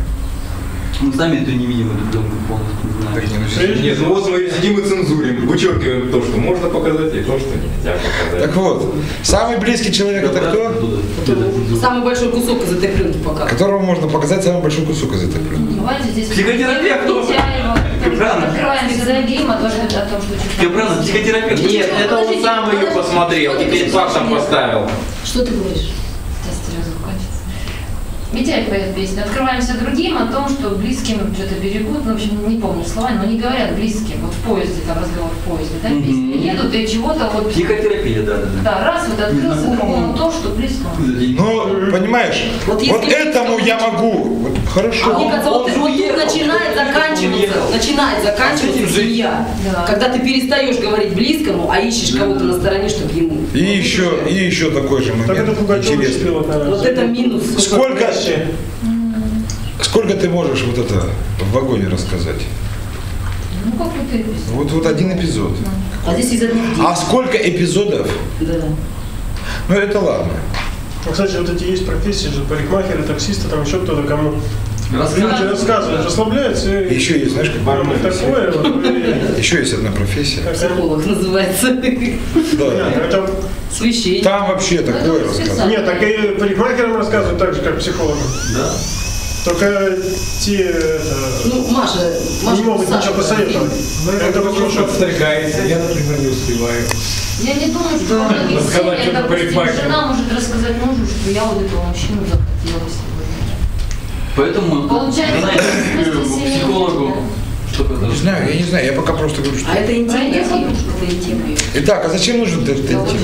[SPEAKER 10] Мы сами это не видим, эту пленку полностью, не знаем.
[SPEAKER 1] Так не, ну, сейчас-
[SPEAKER 9] Нет, ну вот мы сидим и цензурим, вычеркиваем то, что можно показать, и то, что нельзя показать.
[SPEAKER 1] Так вот, самый близкий человек это кто?
[SPEAKER 4] Самый большой кусок из этой пленки пока.
[SPEAKER 1] Которого можно показать самый большой кусок из этой пленки.
[SPEAKER 5] Давайте
[SPEAKER 10] тоже.
[SPEAKER 5] А о том, что...
[SPEAKER 10] Ты правильно, психотерапевт.
[SPEAKER 8] Нет, это он сам ее посмотрел и перед фактом поставил.
[SPEAKER 4] Что ты говоришь?
[SPEAKER 5] Митяев поет песню. Открываемся другим о том, что близким что-то берегут. Ну, в общем, не помню слова, но они говорят близким. Вот в поезде, там разговор в поезде, да,
[SPEAKER 10] Мгм.
[SPEAKER 5] песня. Едут и чего-то вот...
[SPEAKER 10] Психотерапия, да, да, да.
[SPEAKER 5] Да, раз вот открылся другому то, что близкому.
[SPEAKER 1] Ну, понимаешь,
[SPEAKER 4] Вот
[SPEAKER 1] вот, этому я могу. Вот, хорошо.
[SPEAKER 4] А мне вот,
[SPEAKER 10] он же
[SPEAKER 4] вот тут начинает
[SPEAKER 10] Он
[SPEAKER 4] заканчиваться,
[SPEAKER 10] уехал.
[SPEAKER 4] начинает
[SPEAKER 10] А
[SPEAKER 4] заканчиваться семья.
[SPEAKER 5] Да.
[SPEAKER 4] Когда ты перестаешь говорить близкому, а ищешь кого-то на стороне, чтобы ему.
[SPEAKER 1] И еще, и еще такой же
[SPEAKER 6] Так это
[SPEAKER 1] момент
[SPEAKER 6] Пугачев
[SPEAKER 1] интересный.
[SPEAKER 6] успел, наверное.
[SPEAKER 4] Вот это минус.
[SPEAKER 1] Сколько, сколько ты можешь вот это в вагоне рассказать?
[SPEAKER 5] Ну, какой-то эпизод.
[SPEAKER 1] Вот, вот один эпизод.
[SPEAKER 4] А здесь в день.
[SPEAKER 1] А сколько эпизодов?
[SPEAKER 4] Да.
[SPEAKER 1] Ну это ладно.
[SPEAKER 6] Ну, кстати, вот эти есть профессии же, парикмахеры, таксисты, там еще кто-то кому. Люди
[SPEAKER 10] Рассказывай.
[SPEAKER 6] рассказывают, расслабляются и...
[SPEAKER 1] Еще есть, знаешь, как
[SPEAKER 6] Ну, Такое вот. и-
[SPEAKER 1] еще есть одна профессия.
[SPEAKER 6] как
[SPEAKER 4] Психолог называется.
[SPEAKER 1] Да.
[SPEAKER 6] Понятно, это-
[SPEAKER 4] Священник.
[SPEAKER 1] Там вообще такое
[SPEAKER 5] это
[SPEAKER 1] рассказывают.
[SPEAKER 6] Нет, так и парикмахерам рассказывают так же, как психологам.
[SPEAKER 10] Да.
[SPEAKER 6] Только те это,
[SPEAKER 4] Ну, Маша, Маша
[SPEAKER 6] не могут
[SPEAKER 4] Саша,
[SPEAKER 6] ничего посоветовать. Это
[SPEAKER 2] Кто
[SPEAKER 6] послушать.
[SPEAKER 2] подстригается, я, например, не успеваю.
[SPEAKER 5] Я не думаю, что на
[SPEAKER 2] Рассказать
[SPEAKER 5] веселье,
[SPEAKER 2] что-то
[SPEAKER 5] допустим, жена может рассказать мужу, что я вот этого мужчину захотела сегодня.
[SPEAKER 10] Поэтому
[SPEAKER 5] Получается,
[SPEAKER 10] к психологу, это...
[SPEAKER 1] Не знаю, я не знаю, я пока просто говорю, что...
[SPEAKER 4] А это интим.
[SPEAKER 1] Итак, а зачем нужен этот интим?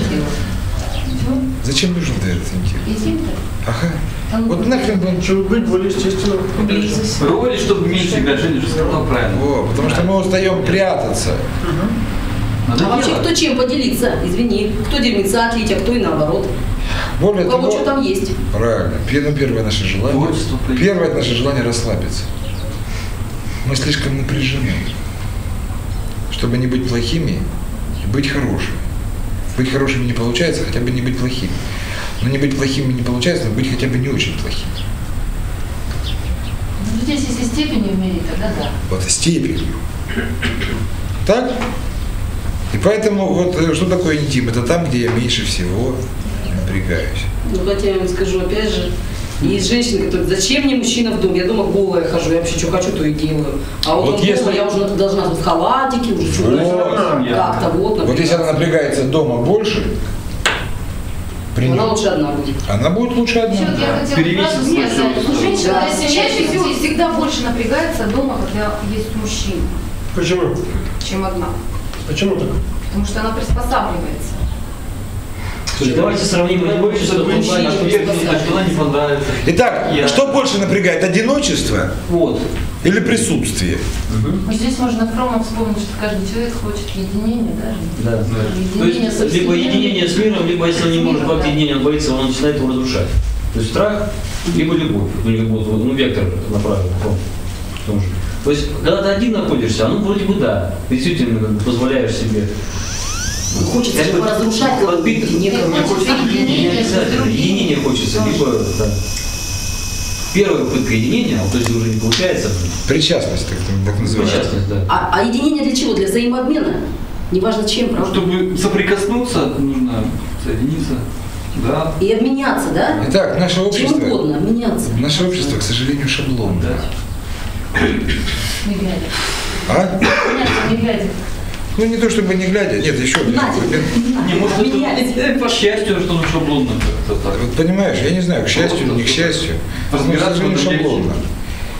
[SPEAKER 1] Зачем нужен этот интим? Ага. Вот нахрен он
[SPEAKER 6] Чтобы быть более естественным.
[SPEAKER 5] близость.
[SPEAKER 10] Роли, чтобы меньше играть, Женя же сказал правильно.
[SPEAKER 1] О, потому что мы устаем прятаться.
[SPEAKER 10] Надо
[SPEAKER 4] А вообще кто чем поделиться? Извини. Кто дерьмеца отлить, а кто и наоборот.
[SPEAKER 1] Более
[SPEAKER 4] У кого
[SPEAKER 1] того,
[SPEAKER 4] что там есть.
[SPEAKER 1] правильно. Первое, первое наше желание.
[SPEAKER 10] Творчество.
[SPEAKER 1] Первое наше желание расслабиться. Мы слишком напряжены, чтобы не быть плохими и быть хорошими. Быть хорошими не получается, хотя бы не быть плохими. Но не быть плохими не получается, но быть хотя бы не очень плохим.
[SPEAKER 5] Ну, здесь, если степени умереть, тогда да.
[SPEAKER 1] Вот степенью. Так? И поэтому вот э, что такое интим? Это там, где я меньше всего напрягаюсь.
[SPEAKER 4] Ну, хотя я вам скажу, опять же, есть женщины, которые, зачем мне мужчина в дом? Я дома голая хожу, я вообще что хочу, то и делаю. А вот,
[SPEAKER 1] Вот
[SPEAKER 4] он
[SPEAKER 1] если-
[SPEAKER 4] дома, я уже должна в халатике, уже что-то
[SPEAKER 1] Вот.
[SPEAKER 4] как-то вот,
[SPEAKER 1] Вот если она напрягается дома больше, при
[SPEAKER 4] она лучше одна будет.
[SPEAKER 1] она будет лучше одна.
[SPEAKER 5] Я хотела
[SPEAKER 10] Перевесить свой.
[SPEAKER 5] Ну, женщина,
[SPEAKER 4] Да.
[SPEAKER 7] Чаще
[SPEAKER 5] женщина
[SPEAKER 7] всего всегда больше напрягается дома, когда есть мужчина,
[SPEAKER 6] Почему?
[SPEAKER 7] чем одна.
[SPEAKER 6] Почему так?
[SPEAKER 7] Потому что она приспосабливается.
[SPEAKER 3] Слушай, давайте сравним одиночество в
[SPEAKER 10] а
[SPEAKER 3] что
[SPEAKER 10] что что она не понравится.
[SPEAKER 1] Итак,
[SPEAKER 10] Я-
[SPEAKER 1] что больше напрягает, одиночество
[SPEAKER 3] Вот.
[SPEAKER 1] или присутствие?
[SPEAKER 5] Ну, Здесь можно промо вспомнить, что каждый человек хочет единения, да?
[SPEAKER 3] Да. То
[SPEAKER 5] Единение со
[SPEAKER 3] есть либо единение с миром, либо если он не может
[SPEAKER 5] да.
[SPEAKER 3] единение, он боится, он начинает его разрушать. То есть страх, либо любовь. Ну, будто, ну, вектор направлен. в том же. То есть, когда ты один находишься, ну, вроде бы да, действительно позволяешь себе.
[SPEAKER 4] Хочется
[SPEAKER 3] бы
[SPEAKER 4] разрушать
[SPEAKER 3] подпит-
[SPEAKER 4] некого.
[SPEAKER 5] Хочется
[SPEAKER 3] не обязательно. Единение хочется, либо, да. Первая попытка единения, а вот если уже не получается,
[SPEAKER 1] Причастность, так, так называется.
[SPEAKER 3] причастность, да.
[SPEAKER 4] А, а единение для чего? Для взаимообмена? Неважно чем, правда?
[SPEAKER 10] Чтобы соприкоснуться, нужно соединиться. Да.
[SPEAKER 4] И обменяться, да?
[SPEAKER 1] Итак, наше
[SPEAKER 4] Чем
[SPEAKER 1] общество,
[SPEAKER 4] угодно, обменяться.
[SPEAKER 1] наше общество, к сожалению.
[SPEAKER 5] Не глядя.
[SPEAKER 1] А?
[SPEAKER 5] Понятно, не глядя.
[SPEAKER 1] Ну не то чтобы не глядя, нет, еще один момент.
[SPEAKER 10] Не, может, это по счастью, что он шаблонно как-то так.
[SPEAKER 1] Вот понимаешь, я не знаю, к счастью или не к счастью, но, к сожалению, шаблонно.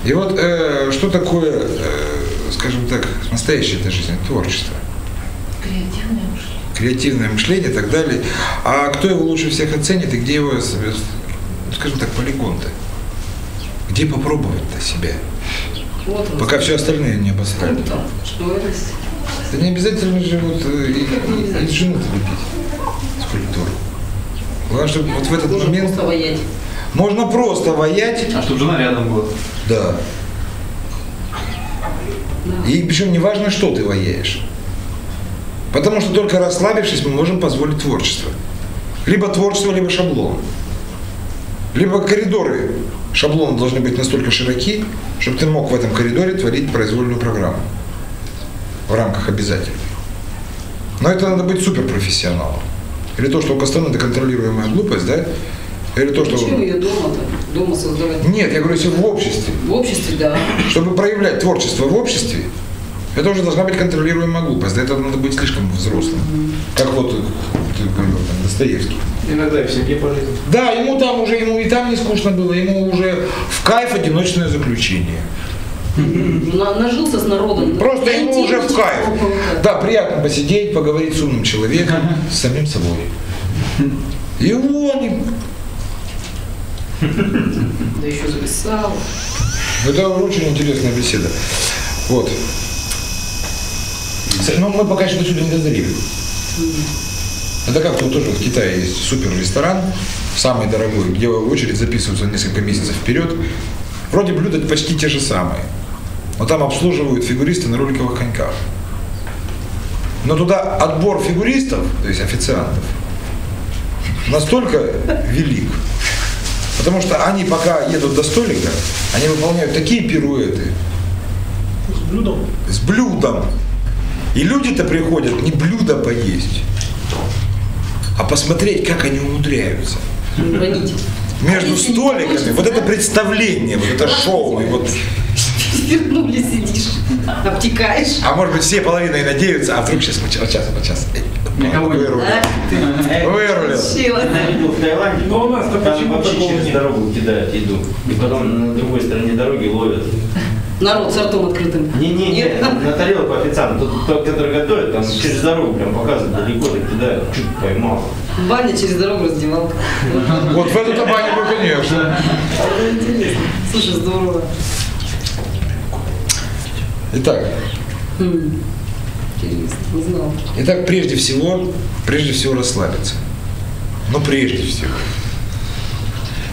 [SPEAKER 1] И вот э, что такое, э, скажем так, настоящая эта жизнь, творчество,
[SPEAKER 5] Креативное мышление.
[SPEAKER 1] креативное мышление и так далее. А кто его лучше всех оценит и где его, э, скажем так, полигон-то? Где попробовать-то себя?
[SPEAKER 4] Вот он.
[SPEAKER 1] Пока все остальные не обосрали.
[SPEAKER 4] Что это?
[SPEAKER 1] Да не обязательно же вот э, и, и, и жену любить скульптуру. Главное, чтобы вот в этот
[SPEAKER 4] Можно
[SPEAKER 1] момент
[SPEAKER 4] просто воять.
[SPEAKER 1] можно просто воять,
[SPEAKER 10] А чтобы жена рядом была.
[SPEAKER 1] да.
[SPEAKER 4] Да.
[SPEAKER 1] И причем не важно, что ты вояешь. Потому что только расслабившись, мы можем позволить творчество. Либо творчество, либо шаблон. Либо коридоры шаблона должны быть настолько широки, чтобы ты мог в этом коридоре творить произвольную программу в рамках обязательных. Но это надо быть суперпрофессионалом. Или то, что у Костана это контролируемая глупость, да? Или то, что...
[SPEAKER 4] Зачем ее дома-то? Дома создавать?
[SPEAKER 1] Нет, я говорю, если в обществе.
[SPEAKER 4] В обществе, да.
[SPEAKER 1] Чтобы проявлять творчество в обществе, это уже должна быть контролируемая глупость. Да это надо быть слишком взрослым. Как вот ты говорил, там, Достоевский.
[SPEAKER 2] Иногда и в семье.
[SPEAKER 1] Да, ему там уже, ему и там не скучно было, ему уже в кайф одиночное заключение.
[SPEAKER 4] На- нажился с народом.
[SPEAKER 1] Просто ему уже в кайф. Да, приятно посидеть, поговорить с умным человеком, с самим собой. И он,
[SPEAKER 4] Да еще записал.
[SPEAKER 1] это очень интересная беседа. Вот. Но мы пока что сюда не дозрели. Это как тут тоже в Китае есть супер ресторан, самый дорогой, где очередь записываются несколько месяцев вперед. Вроде блюда почти те же самые. Но там обслуживают фигуристы на роликовых коньках. Но туда отбор фигуристов, то есть официантов, настолько велик. Потому что они пока едут до столика, они выполняют такие пируэты
[SPEAKER 6] С блюдом.
[SPEAKER 1] с блюдом. И люди-то приходят не блюдо поесть, а посмотреть, как они умудряются. Между столиками, вот это представление, вот это шоу, и вот,
[SPEAKER 4] Вернули, сидишь, обтекаешь.
[SPEAKER 1] а может быть все половиной надеются, а вдруг сейчас, сейчас, сейчас,
[SPEAKER 3] Никого не
[SPEAKER 1] вырулил. Вырулил.
[SPEAKER 8] В Таиланде,
[SPEAKER 2] Но у нас-то
[SPEAKER 8] там
[SPEAKER 2] почему
[SPEAKER 8] через дорогу кидают еду. И потом на другой стороне дороги ловят.
[SPEAKER 4] Народ с ртом открытым.
[SPEAKER 8] Не-не-не, на тарелку официант. Тот, тот, который готовит, там через дорогу прям показывает, далеко так кидают. Чуть поймал.
[SPEAKER 4] Баня через дорогу раздевалка.
[SPEAKER 1] Вот в эту баню бы, конечно.
[SPEAKER 4] Слушай, здорово.
[SPEAKER 1] Итак,
[SPEAKER 4] Хм.
[SPEAKER 1] Итак, прежде всего, прежде всего расслабиться. Ну, прежде всего.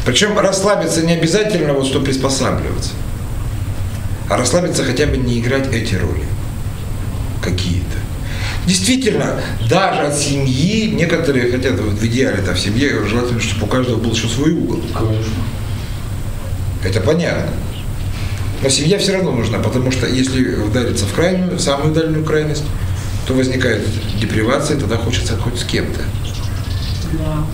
[SPEAKER 1] Причем расслабиться не обязательно, вот что приспосабливаться. А расслабиться хотя бы не играть эти роли. Какие-то. Действительно, даже от семьи некоторые хотят, вот в идеале это в семье, желательно, чтобы у каждого был еще свой угол. Это понятно. Но семья все равно нужна, потому что если удариться в крайнюю, в самую дальнюю крайность, то возникает депривация, тогда хочется хоть с кем-то.
[SPEAKER 4] Да.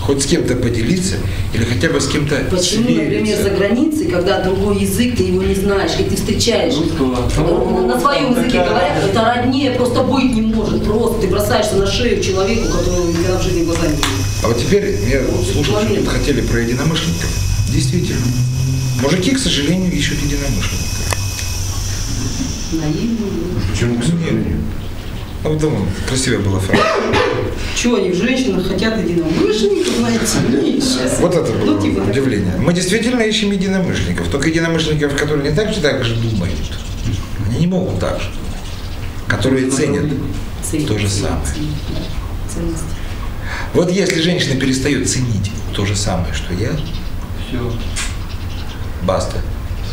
[SPEAKER 1] Хоть с кем-то поделиться или хотя бы с кем-то
[SPEAKER 4] Почему, например,
[SPEAKER 1] свериться.
[SPEAKER 4] за границей, когда другой язык, ты его не знаешь, и ты встречаешь,
[SPEAKER 10] Русского.
[SPEAKER 4] на своем языке говорят, это роднее просто быть не может. Просто ты бросаешься на шею человеку, которого никогда в жизни глаза не видел.
[SPEAKER 1] А вот теперь я вот слушал, что тут хотели про единомышленников. Действительно. Мужики, к сожалению, ищут единомышленников.
[SPEAKER 4] Наивные.
[SPEAKER 1] Почему, к сожалению? Ну, вот думаю, красивая была фраза.
[SPEAKER 4] Чего они в женщинах хотят единомышленников найти? Сейчас.
[SPEAKER 1] Вот это было
[SPEAKER 4] Ну, типа так.
[SPEAKER 1] удивление. Мы действительно ищем единомышленников, только единомышленников, которые не так же так же думают. Они не могут так же. Которые ценят
[SPEAKER 4] Ценить,
[SPEAKER 1] то же самое.
[SPEAKER 4] ценить. Ценности.
[SPEAKER 1] Вот если женщина перестает ценить то же самое, что я,
[SPEAKER 10] Все.
[SPEAKER 1] Баста.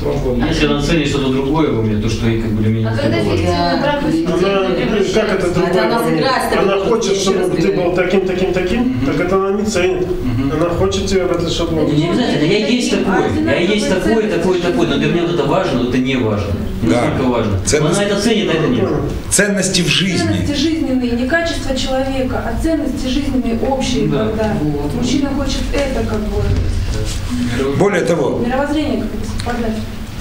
[SPEAKER 3] А если она ценит что-то другое во мне, то что и как бы для меня
[SPEAKER 5] А
[SPEAKER 3] не
[SPEAKER 5] когда фиктивный брак
[SPEAKER 6] Она, как это другое?
[SPEAKER 4] она сыграет
[SPEAKER 6] Она хочет, чтобы ты был таким, таким, таким, так это она не ценит. Она хочет тебя в этот шаблон.
[SPEAKER 3] Не обязательно, я есть такой, я есть такой, такой, такой, но для меня вот это важно, вот это не важно.
[SPEAKER 1] Да.
[SPEAKER 3] Насколько важно. Но
[SPEAKER 1] Ценность-
[SPEAKER 3] она это ценит, а это нет.
[SPEAKER 1] Ценности в жизни.
[SPEAKER 7] Ценности жизненные, не качество человека, а ценности жизненные общие,
[SPEAKER 10] Да.
[SPEAKER 7] когда
[SPEAKER 4] Вот.
[SPEAKER 7] мужчина хочет это как бы
[SPEAKER 1] Более того.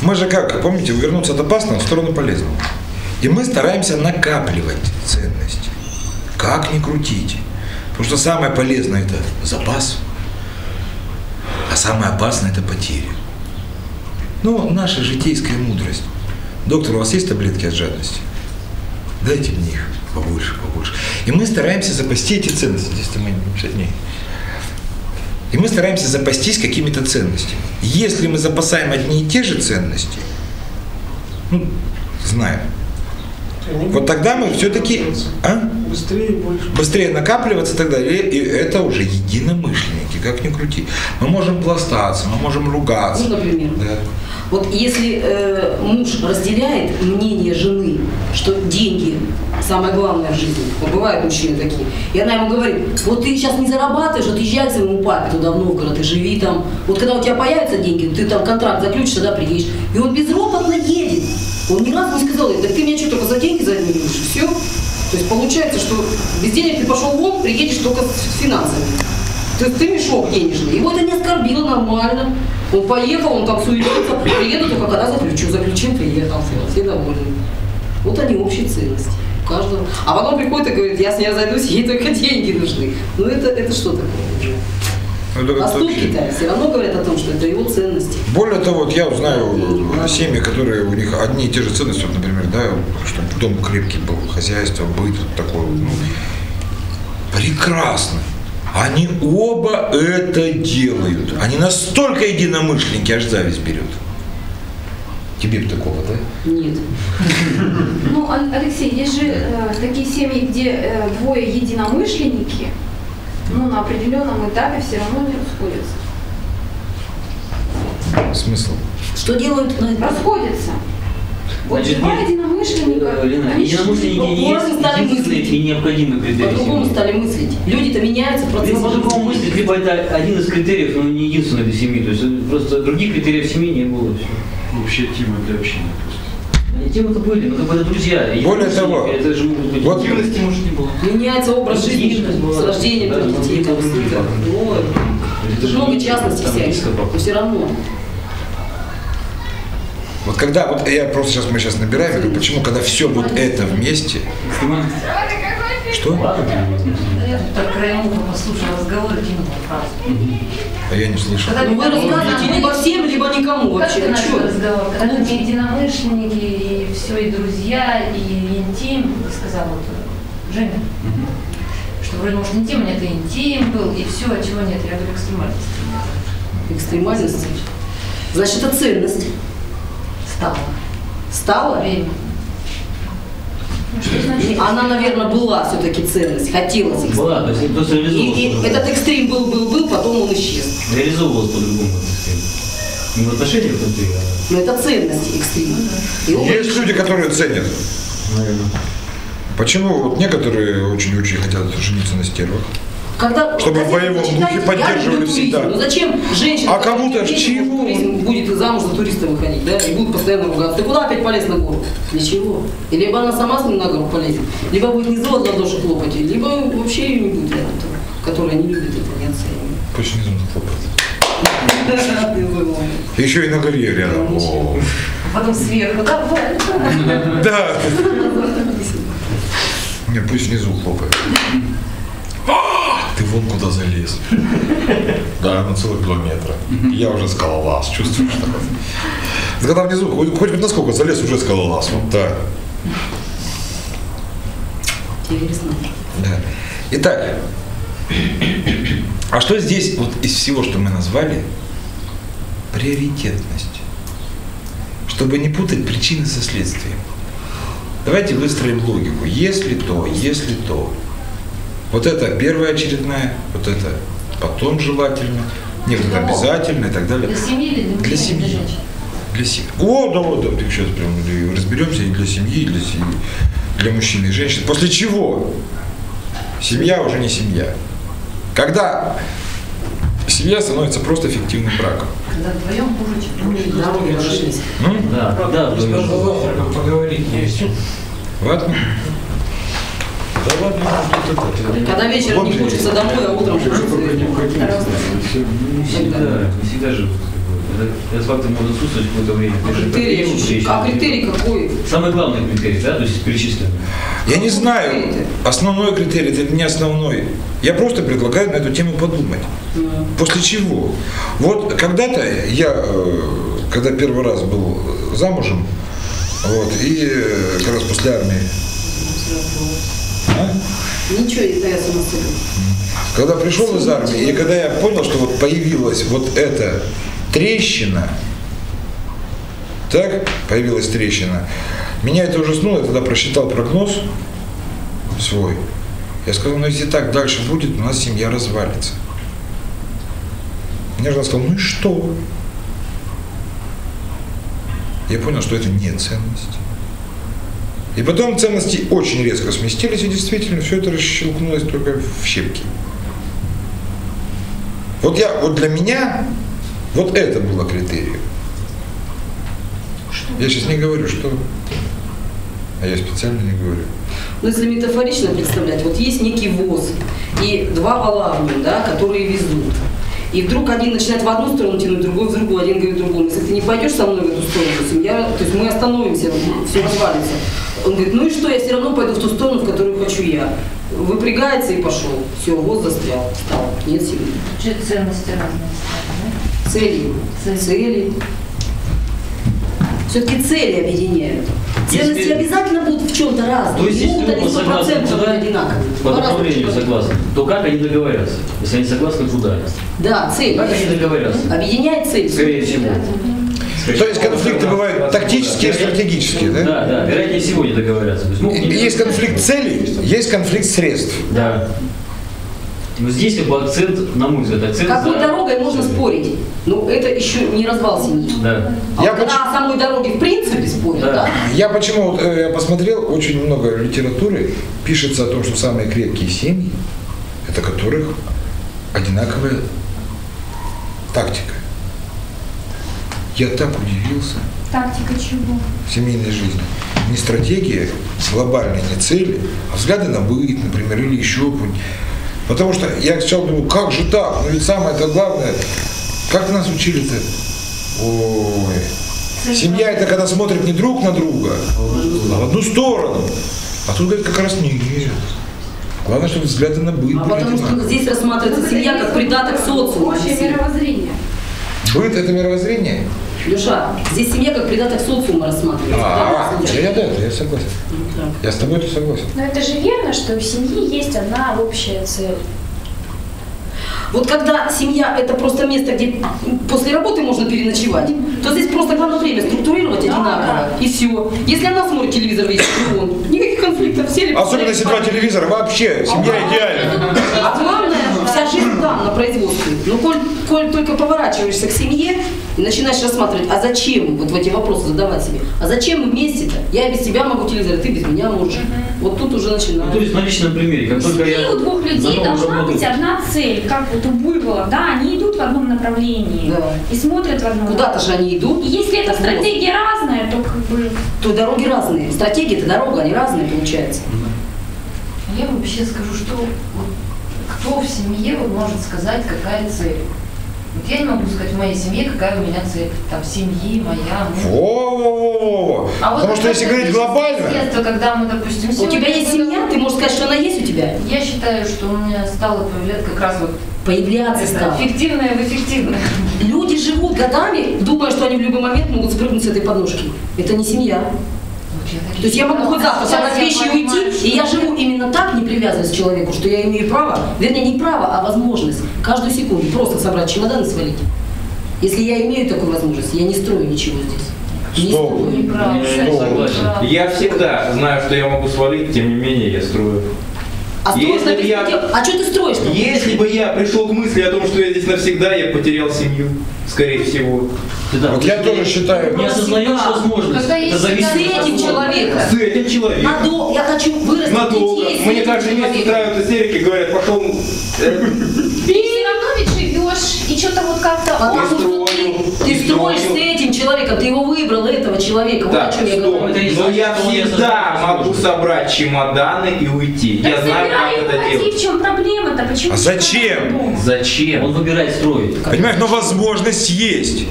[SPEAKER 1] Мы же как, помните, увернуться от опасного в сторону полезного. И мы стараемся накапливать ценности. Как ни крутить. Потому что самое полезное это запас, а самое опасное это потери. Ну, наша житейская мудрость. Доктор, у вас есть таблетки от жадности? Дайте мне их побольше, побольше. И мы стараемся запасти эти ценности. Здесь-то мы не и мы стараемся запастись какими-то ценностями. Если мы запасаем одни и те же ценности, ну, знаем, вот тогда мы все-таки а?
[SPEAKER 6] Быстрее больше.
[SPEAKER 1] быстрее накапливаться и так далее. И это уже единомышленники. как ни крути. Мы можем пластаться, мы можем ругаться.
[SPEAKER 4] Ну, например.
[SPEAKER 1] Да.
[SPEAKER 4] Вот если э, муж разделяет мнение жены, что деньги самое главное в жизни, вот бывают мужчины такие, и она ему говорит, вот ты сейчас не зарабатываешь, отъезжай к своему папе туда в Новгород и живи там. Вот когда у тебя появятся деньги, ты там контракт заключишь, тогда приедешь. И он безропотно едет. Он ни разу не сказал, ей, так ты меня что, только за деньги за любишь? Все. То есть получается, что без денег ты пошел вон, приедешь только с финансами. То есть ты мешок денежный. Его это не оскорбило нормально. Он поехал, он там суетится, приеду только когда заключу. Заключил, приехал, все, все довольны. Вот они общие ценности. У каждого. А потом приходит и говорит, я с ней зайдусь, ей только деньги нужны. Ну это, это что такое уже?
[SPEAKER 1] Это
[SPEAKER 4] Поступки-то все равно говорят о том, что это его ценности.
[SPEAKER 1] Более того, вот я знаю семьи, которые у них одни и те же ценности, вот, например, да, чтобы дом крепкий был, хозяйство, быт вот такой, ну, прекрасно. Они оба это делают. Они настолько единомышленники, аж зависть берет. Тебе бы такого, да?
[SPEAKER 4] Нет.
[SPEAKER 7] Ну, Ал- Алексей, есть же э, такие семьи, где э, двое единомышленники, но на определенном этапе все равно не расходятся.
[SPEAKER 1] Смысл?
[SPEAKER 4] Что делают?
[SPEAKER 7] Расходятся. Вот два единомышленника.
[SPEAKER 3] Лена,
[SPEAKER 7] они
[SPEAKER 3] единомышленники
[SPEAKER 4] Ну,
[SPEAKER 3] не
[SPEAKER 4] стали
[SPEAKER 3] есть единственный
[SPEAKER 4] мыслить.
[SPEAKER 3] и необходимый критерий
[SPEAKER 4] По-другому стали мыслить. Люди-то меняются в
[SPEAKER 3] Либо по-другому мыслить, либо это один из критериев, но не единственный для семьи. То есть э, просто других критериев семьи не было. Все.
[SPEAKER 10] Вообще темы для общения просто.
[SPEAKER 3] Темы-то были, но как бы это друзья.
[SPEAKER 1] Более
[SPEAKER 3] родственники,
[SPEAKER 1] того,
[SPEAKER 3] это же могут быть
[SPEAKER 1] вот-
[SPEAKER 10] Активности, может, не было.
[SPEAKER 4] Меняется образ жизни с рождением
[SPEAKER 3] Да,
[SPEAKER 4] детей, там. Ну,
[SPEAKER 3] же
[SPEAKER 4] много частностей всяких. Но все равно.
[SPEAKER 1] Вот когда, вот я просто сейчас, мы сейчас набираем, я говорю, почему, когда все вот это вместе, что?
[SPEAKER 5] Я тут так краем уха послушала разговор и кинула фразу.
[SPEAKER 1] А я не слышал.
[SPEAKER 5] Когда
[SPEAKER 4] Ну вы рассказываете либо всем, либо никому
[SPEAKER 5] Как
[SPEAKER 4] вообще.
[SPEAKER 5] ты
[SPEAKER 4] Ну,
[SPEAKER 5] начал разговор? Когда мы единомышленники, и все, и друзья, и интим, ты сказал, вот, Женя, что вроде, может, интим, нет, и интим был, и все, а чего нет, я говорю, экстремальность.
[SPEAKER 4] Экстремальность. Значит, это ценность.
[SPEAKER 5] Стало.
[SPEAKER 4] Стала?
[SPEAKER 5] Время. Ну, значит?
[SPEAKER 4] И Она, наверное, была все-таки ценность. Хотелось экстрим.
[SPEAKER 3] Была, то есть просто
[SPEAKER 4] И,
[SPEAKER 3] реализовывалась.
[SPEAKER 4] и
[SPEAKER 3] по-другому.
[SPEAKER 4] этот экстрим был, был, был, потом он исчез.
[SPEAKER 3] Реализовывалась по-другому. Не в отношениях внутри, а,
[SPEAKER 4] Но это ценность экстрим. И он-
[SPEAKER 1] Есть люди, которые ценят.
[SPEAKER 3] наверное.
[SPEAKER 1] Почему вот некоторые очень-очень хотят жениться на стервах?
[SPEAKER 4] Когда,
[SPEAKER 1] Чтобы в боевом духе поддерживали всегда.
[SPEAKER 4] Ну зачем женщина...
[SPEAKER 1] А кому-то чего?
[SPEAKER 4] будет замуж за туриста выходить, да, и будет постоянно ругаться. Ты куда опять полез на гору? Для чего? И либо она сама с ним на гору полезет, либо будет не в ладоши хлопать, либо вообще ее не будет рядом, которая не любит это, не оценивает.
[SPEAKER 1] Пусть не хлопать. Еще и на горе рядом. О.
[SPEAKER 5] Потом сверху, да.
[SPEAKER 1] Да. Не, пусть внизу хлопает. Ты вон куда залез. Да, на целых километра. Я уже скалолаз, чувствуешь такое? Ты когда внизу, хоть, хоть насколько залез, уже скалолаз. Вот.
[SPEAKER 4] Интересно.
[SPEAKER 1] Да. Итак, а что здесь вот из всего, что мы назвали, приоритетность? Чтобы не путать причины со следствием. Давайте выстроим логику. Если то, если то. Вот это первая очередная, вот это потом желательно, нет, это обязательно и так далее.
[SPEAKER 5] Для семьи или для
[SPEAKER 1] Для семьи.
[SPEAKER 5] для женщин?
[SPEAKER 1] Для семьи. О, да, вот, да, так сейчас прям разберемся и для семьи, и для семьи, для мужчин и женщин. После чего семья уже не семья. Когда семья становится просто фиктивным браком.
[SPEAKER 5] Когда вдвоем хуже, чем
[SPEAKER 4] Да, мы?
[SPEAKER 3] Да, да,
[SPEAKER 2] завтраком поговорить чем.
[SPEAKER 1] Ладно? Да ладно, тут это.
[SPEAKER 4] Когда вечером не хочется домой, а утром хочется.
[SPEAKER 3] Не всегда, не всегда же. Это- Этот фактор может отсутствовать какое-то время.
[SPEAKER 4] А критерий,
[SPEAKER 3] встреча.
[SPEAKER 4] а критерий какой?
[SPEAKER 3] Самый главный критерий, да, то есть перечисленный.
[SPEAKER 1] Я не знаю, основной критерий это не основной. Я просто предлагаю на эту тему подумать. После чего? Вот когда-то я, э, когда первый раз был замужем, вот, и э, как раз после армии, а?
[SPEAKER 4] Ничего,
[SPEAKER 1] когда пришел из армии, и когда я понял, что вот появилась вот эта трещина, так, появилась трещина, меня это ужаснуло, я тогда просчитал прогноз свой. Я сказал, ну если так дальше будет, у нас семья развалится. Мне жена сказала, ну и что? Я понял, что это не ценность. И потом ценности очень резко сместились, и действительно все это расщелкнулось только в щепки. Вот я, вот для меня, вот это было критерием. Я сейчас не говорю, что. А я специально не говорю.
[SPEAKER 4] Ну, если метафорично представлять, вот есть некий воз и два вала в нем, да, которые везут. И вдруг один начинает в одну сторону тянуть, другой в другую, один говорит другому. Если ты не пойдешь со мной в эту сторону, семья, то есть мы остановимся, все развалится. Он говорит, ну и что, я все равно пойду в ту сторону, в которую хочу я. Выпрягается и пошел. Все, воз застрял, встал. Нет семьи.
[SPEAKER 5] Вообще ценности разные стали,
[SPEAKER 4] Цели.
[SPEAKER 5] Цели.
[SPEAKER 4] Цели. Все-таки цели объединяют. Ценности
[SPEAKER 3] Если-
[SPEAKER 4] обязательно будут в чем-то разные.
[SPEAKER 3] То есть,
[SPEAKER 4] Не
[SPEAKER 3] если оба согласны
[SPEAKER 4] 100% быть
[SPEAKER 3] туда,
[SPEAKER 4] одинаковые.
[SPEAKER 3] по направлению согласны, то как они договорятся? Если они согласны туда.
[SPEAKER 4] Да, цель.
[SPEAKER 3] Как они договорятся?
[SPEAKER 4] Объединяет цель.
[SPEAKER 3] Скорее всего.
[SPEAKER 1] То есть конфликты бывают тактические и стратегические, да?
[SPEAKER 3] Да, да, вероятнее всего не договорятся. Есть,
[SPEAKER 1] конфликт целей, есть конфликт средств.
[SPEAKER 3] Да. Но здесь как бы акцент, на мой взгляд, акцент
[SPEAKER 4] Какой
[SPEAKER 3] за-
[SPEAKER 4] дорогой можно спорить? Ну, это еще не развал семьи.
[SPEAKER 3] Да.
[SPEAKER 4] А
[SPEAKER 1] Я
[SPEAKER 4] вот
[SPEAKER 1] поч-
[SPEAKER 4] о самой дороге в принципе спорят,
[SPEAKER 3] Да.
[SPEAKER 4] да?
[SPEAKER 1] Я почему, вот, э, я посмотрел, очень много литературы пишется о том, что самые крепкие семьи, это которых одинаковая тактика. Я так удивился
[SPEAKER 7] Тактика чего?
[SPEAKER 1] в семейной жизни. Не стратегия, глобальные не цели, а взгляды на быт, например, или еще какой-нибудь. Потому что я сначала думал, как же так? Но ведь самое это главное, как нас учили-то? Ой. Семья это когда смотрит не друг на друга, а в одну сторону. А тут говорит, как раз нет. Главное, чтобы взгляды на быт
[SPEAKER 4] А
[SPEAKER 1] были
[SPEAKER 4] потому что здесь рассматривается семья как придаток социума. не
[SPEAKER 7] Общее мировоззрение.
[SPEAKER 1] Быт это мировоззрение?
[SPEAKER 4] Леша, здесь семья как придаток социума рассматривается.
[SPEAKER 1] А,
[SPEAKER 4] данном случае.
[SPEAKER 1] я, да, я согласен.
[SPEAKER 4] Так.
[SPEAKER 1] Я с тобой-то согласен.
[SPEAKER 11] Но это же верно, что у семьи есть одна общая цель.
[SPEAKER 4] Вот когда семья это просто место, где после работы можно переночевать, то здесь просто главное время структурировать одинаково. И все. Если она смотрит телевизор весь, и он, никаких конфликтов, сели.
[SPEAKER 1] Особенно если два телевизора, вообще, семья идеальна.
[SPEAKER 4] Там, на производстве. Ну, коль, коль только поворачиваешься к семье и начинаешь рассматривать, а зачем, вот в эти вопросы задавать себе, а зачем мы вместе-то? Я без тебя могу телевизор, ты без меня можешь. Вот тут уже
[SPEAKER 3] Ну, то есть на личном примере, как
[SPEAKER 11] У
[SPEAKER 3] только я
[SPEAKER 11] у двух людей должна
[SPEAKER 3] работу-
[SPEAKER 11] быть одна цель, как вот у буйволов, да, они идут в одном направлении
[SPEAKER 4] Да.
[SPEAKER 11] и смотрят в одном
[SPEAKER 4] Куда-то же они идут.
[SPEAKER 11] И если эта
[SPEAKER 4] Вот.
[SPEAKER 11] стратегия разная, то как бы
[SPEAKER 4] То дороги разные. Стратегии это дорога, они разные получается.
[SPEAKER 5] Я вообще скажу, что вот кто в семье вот может сказать, какая цель. Вот я не могу сказать в моей семье, какая у меня цель. Там семьи, моя, муж.
[SPEAKER 1] Во-во-во-во.
[SPEAKER 5] А вот
[SPEAKER 1] Потому что если
[SPEAKER 5] это
[SPEAKER 1] говорить глобально,
[SPEAKER 5] детства, когда мы, допустим,
[SPEAKER 4] У тебя есть семья, ты можешь сказать, что она есть у тебя?
[SPEAKER 5] Я считаю, что у меня стало появляться как раз вот
[SPEAKER 4] Появляться
[SPEAKER 5] это,
[SPEAKER 4] стало.
[SPEAKER 5] фиктивное в эффективное.
[SPEAKER 4] Люди живут годами, думая, что они в любой момент могут спрыгнуть с этой подножки. Это не семья. То есть я могу хоть завтра собрать вещи и уйти,
[SPEAKER 5] что-
[SPEAKER 4] и я живу именно так, не привязываясь к человеку, что я имею право, вернее не право, а возможность каждую секунду просто собрать чемодан и свалить. Если я имею такую возможность, я не строю ничего здесь. Не
[SPEAKER 1] Стоп.
[SPEAKER 4] строю.
[SPEAKER 5] Неправда.
[SPEAKER 3] Я не согласен.
[SPEAKER 8] Я всегда знаю, что я могу свалить, тем не менее я строю.
[SPEAKER 4] А
[SPEAKER 8] Если бы я-.
[SPEAKER 4] А что ты строишь?
[SPEAKER 8] Если бы я пришел к мысли о том, что я здесь навсегда, я потерял семью, скорее всего.
[SPEAKER 3] Да,
[SPEAKER 1] Вот я
[SPEAKER 3] не-
[SPEAKER 1] тоже считаю-
[SPEAKER 3] Не осознаешь возможность. Это зависит
[SPEAKER 4] С этим человеком.
[SPEAKER 8] С этим человеком.
[SPEAKER 4] Надо, я хочу вырастить
[SPEAKER 8] Надолго.
[SPEAKER 4] детей
[SPEAKER 8] Мне каждый месяц устраивают истерики, говорят, пошел...
[SPEAKER 11] что-то вот как-то...
[SPEAKER 8] Строю,
[SPEAKER 4] ты, ты строишь с этим человеком, ты его выбрал, этого человека. Вот
[SPEAKER 8] Так,
[SPEAKER 4] о чем я говорю.
[SPEAKER 8] Но я всегда могу собрать чемоданы и уйти.
[SPEAKER 11] Так
[SPEAKER 8] Я знаю, как это делать.
[SPEAKER 11] в чем проблема-то? Почему
[SPEAKER 1] А зачем?
[SPEAKER 8] Зачем?
[SPEAKER 3] Он выбирает строить.
[SPEAKER 1] понимаешь, но возможность есть.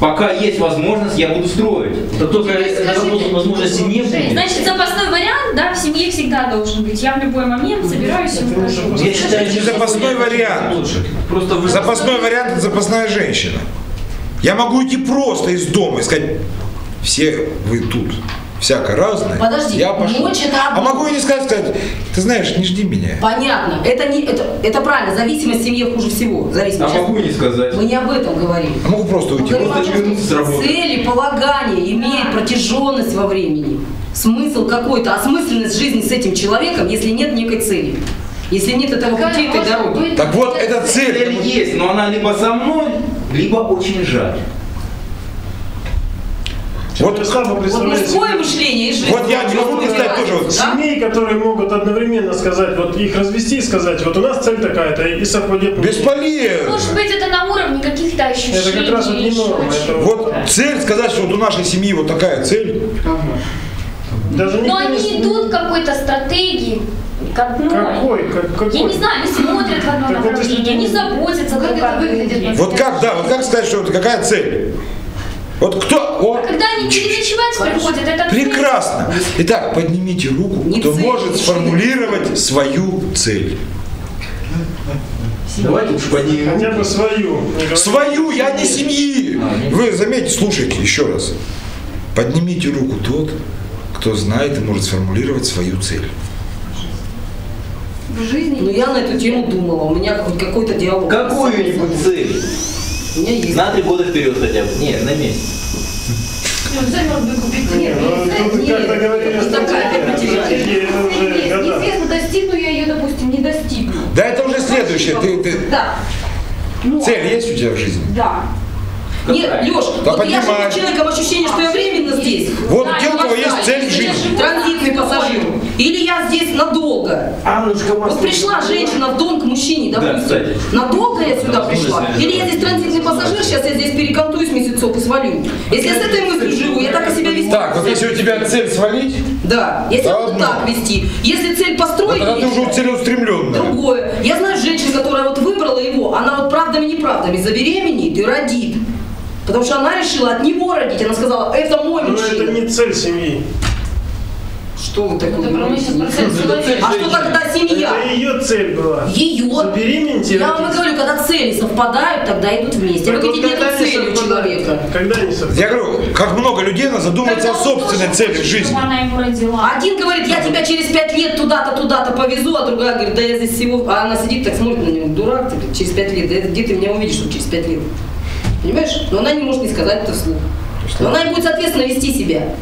[SPEAKER 8] Пока есть возможность, я буду строить.
[SPEAKER 3] Как только
[SPEAKER 11] скажите,
[SPEAKER 3] возможности не будет,
[SPEAKER 11] Значит, запасной вариант, да, в семье всегда должен быть. Я в любой момент собираюсь и ухожу.
[SPEAKER 3] я считаю,
[SPEAKER 1] Это запасной вариант.
[SPEAKER 3] лучше.
[SPEAKER 10] Просто вы...
[SPEAKER 1] Запасной вариант – это запасная женщина. Я могу идти просто из дома и сказать, все вы тут, всяко разное.
[SPEAKER 4] Подожди,
[SPEAKER 1] я пошел.
[SPEAKER 4] ночь это
[SPEAKER 1] А могу и не сказать, сказать, ты знаешь, не жди меня.
[SPEAKER 4] Понятно. Это, не, это, это правильно. Зависимость в семье хуже всего.
[SPEAKER 8] А
[SPEAKER 4] Зависимость. Сейчас
[SPEAKER 8] могу и не сказать.
[SPEAKER 4] Мы не об этом говорим.
[SPEAKER 1] А могу просто
[SPEAKER 4] Мы
[SPEAKER 1] уйти.
[SPEAKER 4] о
[SPEAKER 8] Просто вернуться с работы.
[SPEAKER 4] цели, полагания имеют протяженность во времени. Смысл какой-то, осмысленность жизни с этим человеком, если нет некой цели. Если нет этого
[SPEAKER 5] Какая
[SPEAKER 4] пути, этой дороги.
[SPEAKER 1] Так вот,
[SPEAKER 5] эта
[SPEAKER 1] эта цель,
[SPEAKER 8] Цель есть, но она либо со мной, либо очень жаль.
[SPEAKER 1] Вот
[SPEAKER 4] Вот мужское мышление и женское.
[SPEAKER 1] Вот я не могу представить тоже вот
[SPEAKER 4] Да?
[SPEAKER 6] семей, которые могут одновременно сказать, вот их развести и сказать, вот у нас цель такая-то, и совпадет.
[SPEAKER 1] бесполезно.
[SPEAKER 11] Может быть, это на уровне каких-то ощущений.
[SPEAKER 6] Это как раз вот не норма.
[SPEAKER 1] Вот цель сказать, что вот у нашей семьи вот такая цель.
[SPEAKER 6] даже
[SPEAKER 11] Но они
[SPEAKER 6] не-
[SPEAKER 11] идут к какой-то стратегии, к одной.
[SPEAKER 6] Какой? Как, какой?
[SPEAKER 11] Я не знаю, они смотрят в одно
[SPEAKER 6] вот если
[SPEAKER 11] направление,
[SPEAKER 6] ты-
[SPEAKER 11] они заботятся
[SPEAKER 5] Как
[SPEAKER 11] друг
[SPEAKER 5] это выглядит
[SPEAKER 1] Вот как, да, вот как сказать, что это какая цель? Вот кто?
[SPEAKER 11] А
[SPEAKER 1] О,
[SPEAKER 11] когда они переночевать приходят, это цель.
[SPEAKER 1] прекрасно. Итак, поднимите руку,
[SPEAKER 4] Не
[SPEAKER 1] кто
[SPEAKER 4] цель,
[SPEAKER 1] может
[SPEAKER 4] не
[SPEAKER 1] сформулировать свою цель.
[SPEAKER 8] Давайте уж поднимем.
[SPEAKER 6] Хотя бы свою. Не.
[SPEAKER 1] Свою, я не семьи. Вы заметьте, слушайте еще раз. Поднимите руку тот, кто знает и может сформулировать свою цель.
[SPEAKER 7] В жизни.
[SPEAKER 4] Ну я на эту тему думала, у меня хоть какой-то диалог.
[SPEAKER 8] Какую-нибудь цель.
[SPEAKER 4] У меня есть.
[SPEAKER 8] На три года вперед хотя бы. Нет, на месяц.
[SPEAKER 5] Ну, цель может быть купить
[SPEAKER 6] Не,
[SPEAKER 5] нет,
[SPEAKER 6] ну,
[SPEAKER 5] нет.
[SPEAKER 4] такая
[SPEAKER 5] Нет,
[SPEAKER 6] года.
[SPEAKER 5] Неизвестно, достигну я ее, допустим, не достигну.
[SPEAKER 1] Да это уже следующее. Ты, ты-
[SPEAKER 7] Да. Ну,
[SPEAKER 1] Цель есть у тебя в жизни?
[SPEAKER 7] Да.
[SPEAKER 4] Нет, Леш,
[SPEAKER 1] Да
[SPEAKER 4] вот я живу человеком ощущение, что я временно здесь.
[SPEAKER 1] Вот
[SPEAKER 4] Да,
[SPEAKER 1] у кого есть цель жизни.
[SPEAKER 4] живу Транзитный пассажир. Или я здесь надолго.
[SPEAKER 8] Аннушка,
[SPEAKER 4] Вот пришла женщина в дом к мужчине,
[SPEAKER 8] Да,
[SPEAKER 4] допустим.
[SPEAKER 8] кстати.
[SPEAKER 4] Надолго я сюда
[SPEAKER 3] Да,
[SPEAKER 4] пришла? Или я здесь транзитный пассажир, сейчас я здесь перекантуюсь месяцок и свалю. Если я с этой мыслью живу, я так и себя вести.
[SPEAKER 1] Так, вот если у тебя цель свалить,
[SPEAKER 4] Да, если я
[SPEAKER 1] Да
[SPEAKER 4] буду так вести. Если цель построить,
[SPEAKER 1] тогда ты уже целеустремленная.
[SPEAKER 4] другое. Я знаю женщину, которая вот выбрала его, она вот правдами-неправдами забеременеет и родит. Потому что она решила от него родить. Она сказала, это мой
[SPEAKER 6] Но
[SPEAKER 4] мужчина.
[SPEAKER 6] это не цель семьи.
[SPEAKER 4] Что вы такое
[SPEAKER 5] Это про
[SPEAKER 4] говорите?
[SPEAKER 5] 80% человека.
[SPEAKER 4] А что тогда семья?
[SPEAKER 6] Это ее цель была.
[SPEAKER 4] Ее.
[SPEAKER 6] Забеременеть
[SPEAKER 4] Я вам и говорю, когда цели совпадают, тогда идут вместе. А вы
[SPEAKER 6] Так вот
[SPEAKER 4] говорите,
[SPEAKER 6] когда
[SPEAKER 4] нет цели у человека.
[SPEAKER 6] Когда они совпадают?
[SPEAKER 1] Я говорю, как много людей надо задуматься о
[SPEAKER 11] Когда
[SPEAKER 1] собственной
[SPEAKER 11] тоже
[SPEAKER 1] цели в жизни.
[SPEAKER 11] Она ему родила.
[SPEAKER 4] Один говорит, я тебя через пять лет туда-то, туда-то повезу, а другая говорит, да я здесь всего... А она сидит так смотрит на него, дурак, ты через пять лет, да где ты меня увидишь что через пять лет? Понимаешь? Но она не может не сказать это вслух. Но она не будет, соответственно, вести себя.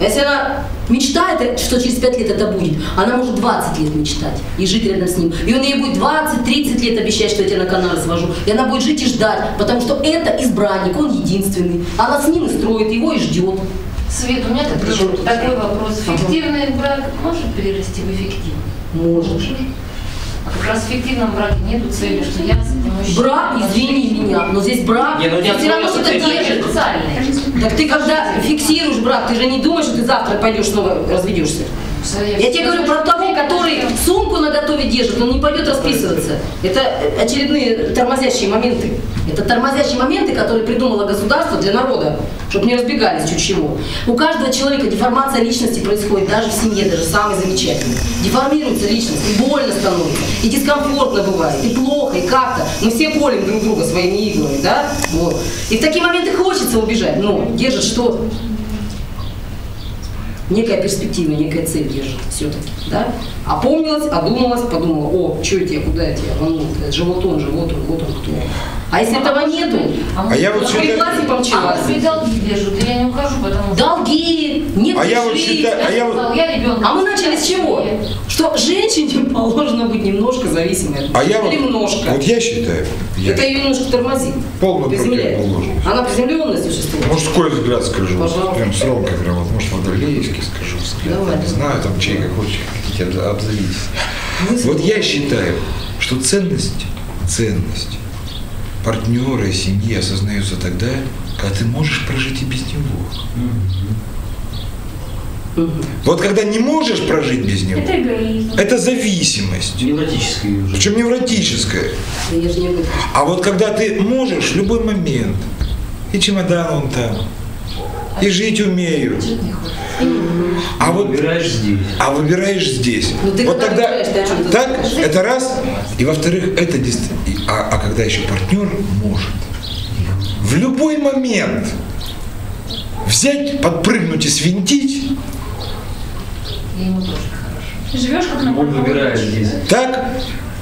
[SPEAKER 4] Если она мечтает, что через 5 лет это будет, она может 20 лет мечтать и жить рядом с ним. И он ей будет 20-30 лет обещать, что я тебя на Канары свожу. И она будет жить и ждать, потому что это избранник, он единственный. Она с ним и строит, его и ждет.
[SPEAKER 5] Свет, у меня такой, такой вопрос. Фиктивный брак может перерасти в эффективный?
[SPEAKER 4] Может.
[SPEAKER 5] Как раз в фиктивном браке нету цели, что я с этим мужчиной...
[SPEAKER 4] Брак, извини меня, но здесь брак,
[SPEAKER 8] Не, ну не
[SPEAKER 4] все равно что-то держит. Так ты когда фиксируешь брак, ты же не думаешь, что ты завтра пойдешь снова разведешься. Я тебе говорю про того, который сумку на готове держит, он не пойдет расписываться. Это очередные тормозящие моменты. Это тормозящие моменты, которые придумало государство для народа, чтобы не разбегались чуть чего. У каждого человека деформация личности происходит, даже в семье, даже самой замечательной. Деформируется личность, и больно становится, и дискомфортно бывает, и плохо, и как-то. Мы все колем друг друга своими иглами, да? Вот. И в такие моменты хочется убежать, но держит что? Некая перспектива, некая цель держит все-таки, да? Опомнилась, одумалась, подумала, о, что я куда я рвану? Это же вот он же, вот он, вот он кто. А если этого нету,
[SPEAKER 1] А я вот считаю-
[SPEAKER 5] А
[SPEAKER 4] помчалась.
[SPEAKER 5] вот долги держат, и я не ухожу, потому что...
[SPEAKER 4] Долги, нет
[SPEAKER 1] А я вот считаю- а я вот-
[SPEAKER 5] сказала, я ребенка.
[SPEAKER 4] А мы начали с чего? Что женщине положено быть немножко зависимой от
[SPEAKER 1] А я вот,
[SPEAKER 4] Или немножко.
[SPEAKER 1] вот я считаю, я
[SPEAKER 4] Это ее немножко тормозит. приземляет.
[SPEAKER 1] противоположность.
[SPEAKER 4] Она приземленная существует.
[SPEAKER 1] Мужской взгляд скажу,
[SPEAKER 4] Пожалуйста.
[SPEAKER 1] прям с Ромкой, прям вот, может, водолейский скажу взгляд,
[SPEAKER 4] Давай.
[SPEAKER 1] не знаю, там чей как хочешь, хотите, обзовитесь. Вот я считаю, что ценность, ценность партнера и семьи осознается тогда, когда ты можешь прожить и без него. Вот когда не можешь прожить без него,
[SPEAKER 11] Это эгоизм.
[SPEAKER 1] это зависимость,
[SPEAKER 3] Невротический уже.
[SPEAKER 1] причем невротическая.
[SPEAKER 4] Этом.
[SPEAKER 1] А вот когда ты можешь в любой момент, и чемодан он там, и жить умею, а вот
[SPEAKER 3] Выбираешь здесь.
[SPEAKER 1] а выбираешь здесь.
[SPEAKER 4] Ну, ты
[SPEAKER 1] вот тогда
[SPEAKER 4] выбираешь, ты
[SPEAKER 1] так,
[SPEAKER 4] думаешь?
[SPEAKER 1] это раз. И во-вторых, это действительно. А, а когда еще партнер может в любой момент взять, подпрыгнуть и свинтить,
[SPEAKER 5] И ему тоже хорошо.
[SPEAKER 11] Живешь как на
[SPEAKER 3] Он
[SPEAKER 11] пороховой
[SPEAKER 3] здесь.
[SPEAKER 1] так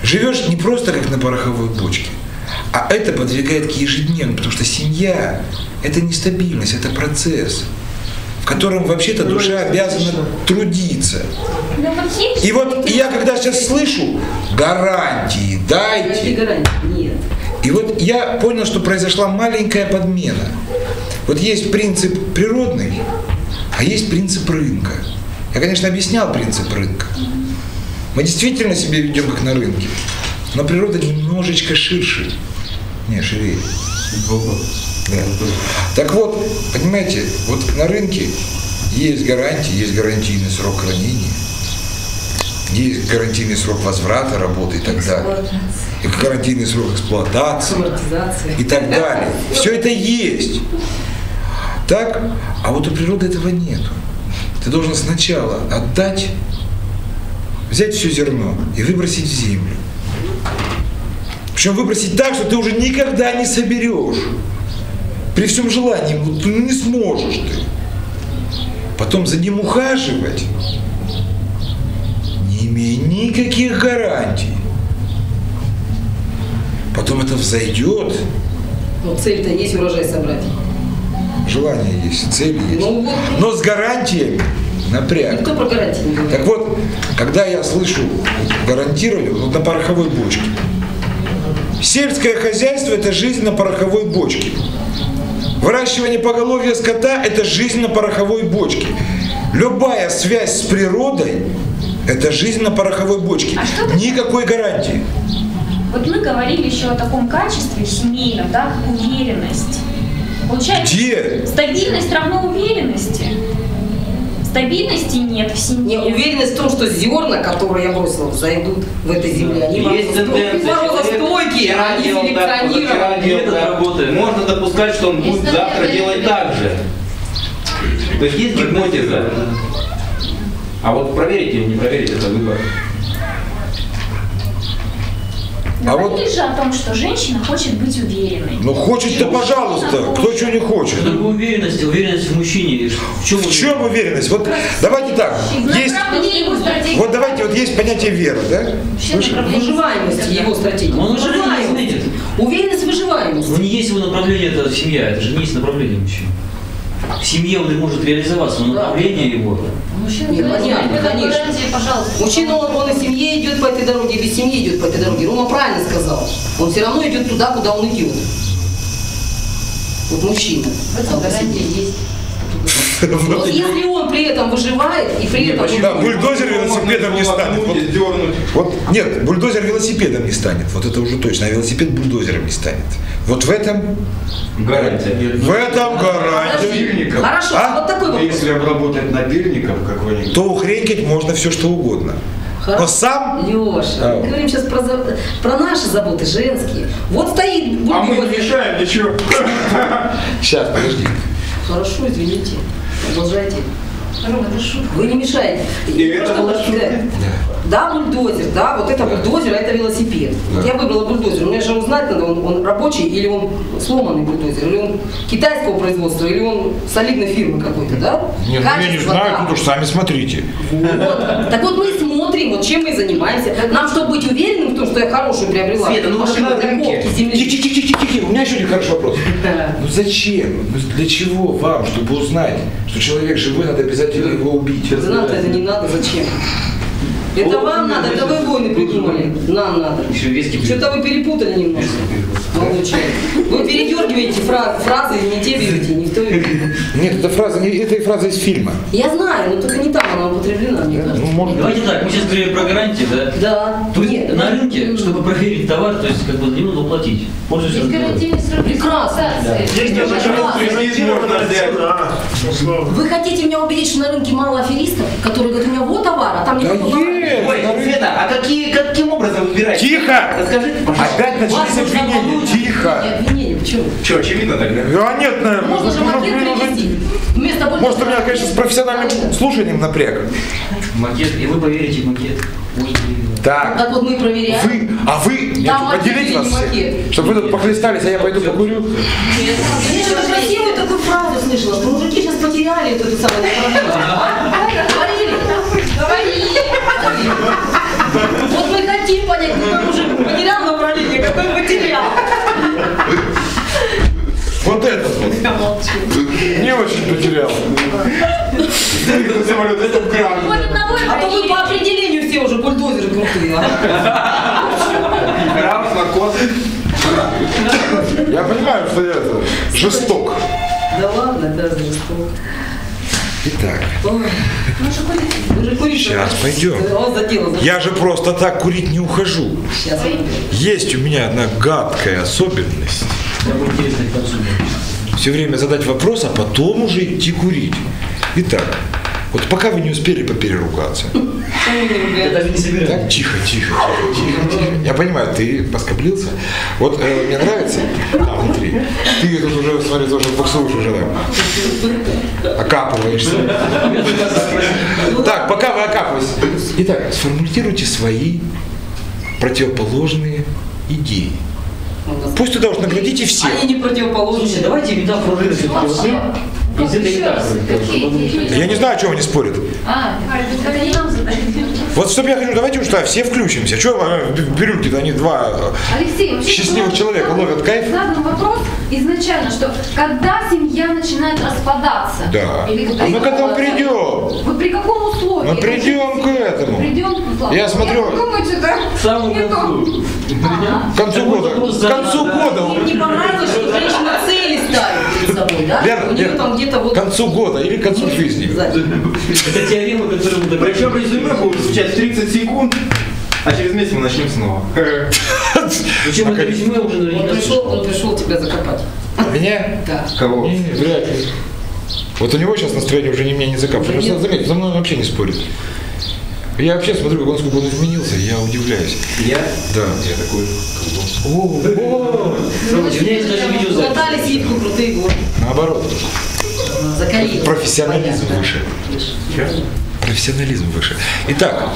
[SPEAKER 1] живешь не просто как на пороховой бочке, а это подвигает к ежедневному, потому что семья – это нестабильность, это процесс. В котором вообще-то душа обязана трудиться.
[SPEAKER 11] Ну вот.
[SPEAKER 1] И вот я когда сейчас слышу гарантии, дайте, и вот я понял, что произошла маленькая подмена. Вот есть принцип природный, а есть принцип рынка. Я, конечно, объяснял принцип рынка. Мы действительно себя ведем как на рынке, но природа немножечко ширше. Не, шире. Да. Так вот, понимаете, вот на рынке есть гарантии, есть гарантийный срок хранения, есть гарантийный срок возврата работы и так далее, и гарантийный срок эксплуатации и так далее. Все это есть. Так? А вот у природы этого нету. Ты должен сначала отдать, взять все зерно и выбросить в землю. Причем выбросить так, что ты уже никогда не соберешь. При всем желании вот, ну, не сможешь ты. Потом за ним ухаживать, не имея никаких гарантий. Потом это взойдет,
[SPEAKER 4] Ну, цель-то есть урожай собрать.
[SPEAKER 1] желание есть, цель есть.
[SPEAKER 4] Ну вот,
[SPEAKER 1] Но с гарантиями напряг.
[SPEAKER 4] никто про гарантии не говорит.
[SPEAKER 1] Так вот, когда я слышу гарантировали, вот на пороховой бочке. Сельское хозяйство – это жизнь на пороховой бочке. Выращивание поголовья скота – это жизнь на пороховой бочке. Любая связь с природой – это жизнь на пороховой бочке.
[SPEAKER 11] А?
[SPEAKER 1] Никакой гарантии.
[SPEAKER 11] Вот мы говорили еще о таком качестве семейном, да, уверенность. Получается,
[SPEAKER 1] Где?
[SPEAKER 11] стабильность равно уверенности. Стабильности нет в семье.
[SPEAKER 4] Не, уверенность в том, что зерна, которые я бросила, зайдут в этой земле. Они
[SPEAKER 8] Есть тенденция.
[SPEAKER 4] морозостойкие, они селекционированы.
[SPEAKER 8] Можно допускать, что он будет завтра делать так же. То есть есть гипотеза. А вот проверить или не проверить это выбор.
[SPEAKER 1] А вот-
[SPEAKER 11] же о том, что женщина хочет быть уверенной.
[SPEAKER 1] Ну хочет-то, пожалуйста, кто чего не хочет.
[SPEAKER 3] Что такое уверенность? Уверенность в мужчине. В чем,
[SPEAKER 1] В чем уверенность? Вот давайте так, есть, вот давайте, вот есть понятие веры, да?
[SPEAKER 4] Выживаемости его стратегии.
[SPEAKER 3] Он уже не
[SPEAKER 4] Выживаемость.
[SPEAKER 3] знает.
[SPEAKER 4] Уверенность в выживаемости.
[SPEAKER 3] Ну не есть его направление, это семья, это же не есть направление мужчины. В семье он и может реализоваться, но
[SPEAKER 4] Да.
[SPEAKER 3] направление его.
[SPEAKER 5] Мужчина
[SPEAKER 4] Нет,
[SPEAKER 5] говорит,
[SPEAKER 4] понятно,
[SPEAKER 5] «Это
[SPEAKER 4] конечно.
[SPEAKER 5] пожалуйста.
[SPEAKER 4] Мужчина, он, он и в семье идет по этой дороге, и без семьи идет по этой дороге. Рома правильно сказал. Он все равно идет туда, куда он идет. Вот мужчина.
[SPEAKER 5] В этом гарантия есть.
[SPEAKER 4] Вот если он при этом выживает и при этом...
[SPEAKER 1] Да, бульдозер велосипедом не станет. Вот, нет, бульдозер велосипедом не станет. Вот это уже точно. А велосипед бульдозером не станет. Вот в этом,
[SPEAKER 8] Гарантия.
[SPEAKER 1] в этом гарантия.
[SPEAKER 9] Напильников.
[SPEAKER 4] Хорошо,
[SPEAKER 1] А?
[SPEAKER 4] вот такой
[SPEAKER 9] Но
[SPEAKER 4] вопрос.
[SPEAKER 9] Если обработать напильников какой-нибудь,
[SPEAKER 1] То ухренькать можно все что угодно. Но
[SPEAKER 4] Хорошо.
[SPEAKER 1] сам
[SPEAKER 4] Леша,
[SPEAKER 1] А.
[SPEAKER 4] мы говорим сейчас про, про наши заботы женские. Вот стоит
[SPEAKER 9] а мы не
[SPEAKER 4] бульдозер.
[SPEAKER 9] мешаем ничего.
[SPEAKER 1] Сейчас, подожди.
[SPEAKER 4] Хорошо, извините. Продолжайте.
[SPEAKER 5] Рома, это шутка.
[SPEAKER 4] Вы не мешаете.
[SPEAKER 9] И это была
[SPEAKER 4] вот сказать, Да, бульдозер, да, вот это бульдозер, а это велосипед. Вот я выбрала бульдозер. Мне же узнать надо, он, он рабочий или он сломанный бульдозер, или он китайского производства, или он солидной фирмы какой-то, да?
[SPEAKER 1] Нет, ну я не знаю,
[SPEAKER 4] да.
[SPEAKER 1] тут уж сами смотрите.
[SPEAKER 4] Вот. Так вот мы смотрим, вот чем мы занимаемся. Нам, чтобы быть уверенным в том, что я хорошую приобрела
[SPEAKER 8] Света, ну на
[SPEAKER 4] для
[SPEAKER 8] рынке.
[SPEAKER 4] ковки земли.
[SPEAKER 1] Тихо-тихо-тихо-тихо. У меня еще один хороший вопрос.
[SPEAKER 4] Да.
[SPEAKER 1] Ну зачем? Ну для чего вам, чтобы узнать, что человек живой, надо обязательно его убить?
[SPEAKER 4] Да нам-то это не надо, зачем? Это вам надо, это вы войны придумали. Нам надо. Что-то вы перепутали немножко. Молодой. Вы передергиваете фра- фразы, не те берете, не в то берете.
[SPEAKER 1] Нет, эта фраза, не, это фраза из фильма.
[SPEAKER 4] Я знаю, но только не там она употреблена, мне кажется.
[SPEAKER 1] Может
[SPEAKER 3] Давайте так, мы сейчас говорим про гарантии, да?
[SPEAKER 4] Да.
[SPEAKER 3] То есть
[SPEAKER 4] Нет,
[SPEAKER 3] на
[SPEAKER 4] ну,
[SPEAKER 3] рынке, чтобы проверить товар, то есть как бы не надо платить.
[SPEAKER 5] Есть
[SPEAKER 3] рынком.
[SPEAKER 5] гарантийный срок
[SPEAKER 4] Прекрасно.
[SPEAKER 9] Нет, почему кредит можно взять?
[SPEAKER 6] Да.
[SPEAKER 4] Вы хотите меня убедить, что на рынке мало аферистов, которые говорят, у меня вот товар, а там
[SPEAKER 1] Да
[SPEAKER 4] никакого нет!
[SPEAKER 8] Ой, Света, а какие, каким образом выбираете?
[SPEAKER 1] Тихо!
[SPEAKER 8] Расскажите, пожалуйста.
[SPEAKER 1] Опять начались обвинения. Тихо!
[SPEAKER 4] Почему?
[SPEAKER 9] Что, очевидно тогда?
[SPEAKER 1] А нет, наверное.
[SPEAKER 4] Можно же
[SPEAKER 1] ну,
[SPEAKER 4] макет
[SPEAKER 1] ну, ну,
[SPEAKER 4] привезти. Вместо
[SPEAKER 1] Может, у меня, конечно, с профессиональным слушанием напряг.
[SPEAKER 3] Макет, и вы поверите в макет. Ой,
[SPEAKER 1] Так,
[SPEAKER 4] Так вот мы проверяем.
[SPEAKER 1] вы, а вы, нет,
[SPEAKER 4] макет
[SPEAKER 1] поделите
[SPEAKER 4] или
[SPEAKER 1] вас всех, чтобы вы тут похлестались, а я пойду покурю.
[SPEAKER 4] Я что-то красивую такую фразу слышала, что мужики сейчас потеряли эту самую направление. Говорили? Говорили. Вот мы хотим понять, какой мужик потерял направление, какой потерял.
[SPEAKER 1] Вот этот вот. Не очень потерял.
[SPEAKER 9] Самолет, это кран.
[SPEAKER 4] А то вы по определению все уже бульдозеры крутые.
[SPEAKER 9] Кран, наркоз.
[SPEAKER 1] Я понимаю, что я это жесток.
[SPEAKER 4] Да ладно, да, за
[SPEAKER 1] Итак,
[SPEAKER 4] Вы же курите.
[SPEAKER 1] Сейчас пойдем.
[SPEAKER 4] Он за дело. за-
[SPEAKER 1] я же просто так курить не ухожу.
[SPEAKER 4] Сейчас.
[SPEAKER 1] Есть у меня одна гадкая особенность. Все время задать вопрос, а потом уже идти курить. Итак, вот пока вы не успели попереругаться. Так, тихо, тихо, тихо, тихо, тихо. Я понимаю, ты поскоблился. Вот э, мне нравится, там внутри. Ты тут уже, смотри, тоже буксуешь уже там. Окапываешься. Так, пока вы окапываетесь. Итак, сформулируйте свои противоположные идеи. Пусть туда уж наградите все.
[SPEAKER 4] Они не противоположные.
[SPEAKER 3] Давайте метафору
[SPEAKER 1] Я не знаю, о чем они спорят.
[SPEAKER 5] А.
[SPEAKER 1] Вот чтобы я хочу, давайте уж так, все включимся. Что в бирюльке-то они два э,
[SPEAKER 7] Алексей,
[SPEAKER 1] счастливых человека ловят кайф?
[SPEAKER 7] Задан вопрос изначально, что когда семья начинает распадаться?
[SPEAKER 1] Да.
[SPEAKER 7] Или
[SPEAKER 1] А мы к этому придем.
[SPEAKER 7] Вы при каком условии?
[SPEAKER 1] Мы придем к этому.
[SPEAKER 7] Придем к
[SPEAKER 1] Я смотрю,
[SPEAKER 7] Думаете, да?
[SPEAKER 3] К самому концу.
[SPEAKER 1] к концу года. К концу года.
[SPEAKER 4] Не понравилось, что женщина собой, да?
[SPEAKER 1] Лера,
[SPEAKER 4] У нее
[SPEAKER 1] Лера,
[SPEAKER 4] там где-то вот...
[SPEAKER 1] К концу года или к концу жизни.
[SPEAKER 3] Это теорема, которую мы
[SPEAKER 9] Причем
[SPEAKER 3] добавим.
[SPEAKER 9] резюме будет в 30 секунд, а через месяц мы начнем снова.
[SPEAKER 3] Причем это резюме уже
[SPEAKER 4] Он
[SPEAKER 3] наверняка
[SPEAKER 4] пришел, он пришел тебя закопать.
[SPEAKER 1] Меня?
[SPEAKER 4] Да.
[SPEAKER 9] Кого?
[SPEAKER 1] Вряд ли. Вот у него сейчас настроение уже не меня не закапывает. Просто заметь, за мной он вообще не спорит. Я вообще смотрю, как он сколько он изменился, я удивляюсь.
[SPEAKER 9] Я?
[SPEAKER 1] Да.
[SPEAKER 9] Я такой,
[SPEAKER 1] О, о,
[SPEAKER 3] Слушайте, у меня есть даже видеозапись.
[SPEAKER 4] Катали сивку, крутые горы.
[SPEAKER 1] наоборот.
[SPEAKER 4] Закалили.
[SPEAKER 1] Профессионализм выше. Профессионализм выше. Итак,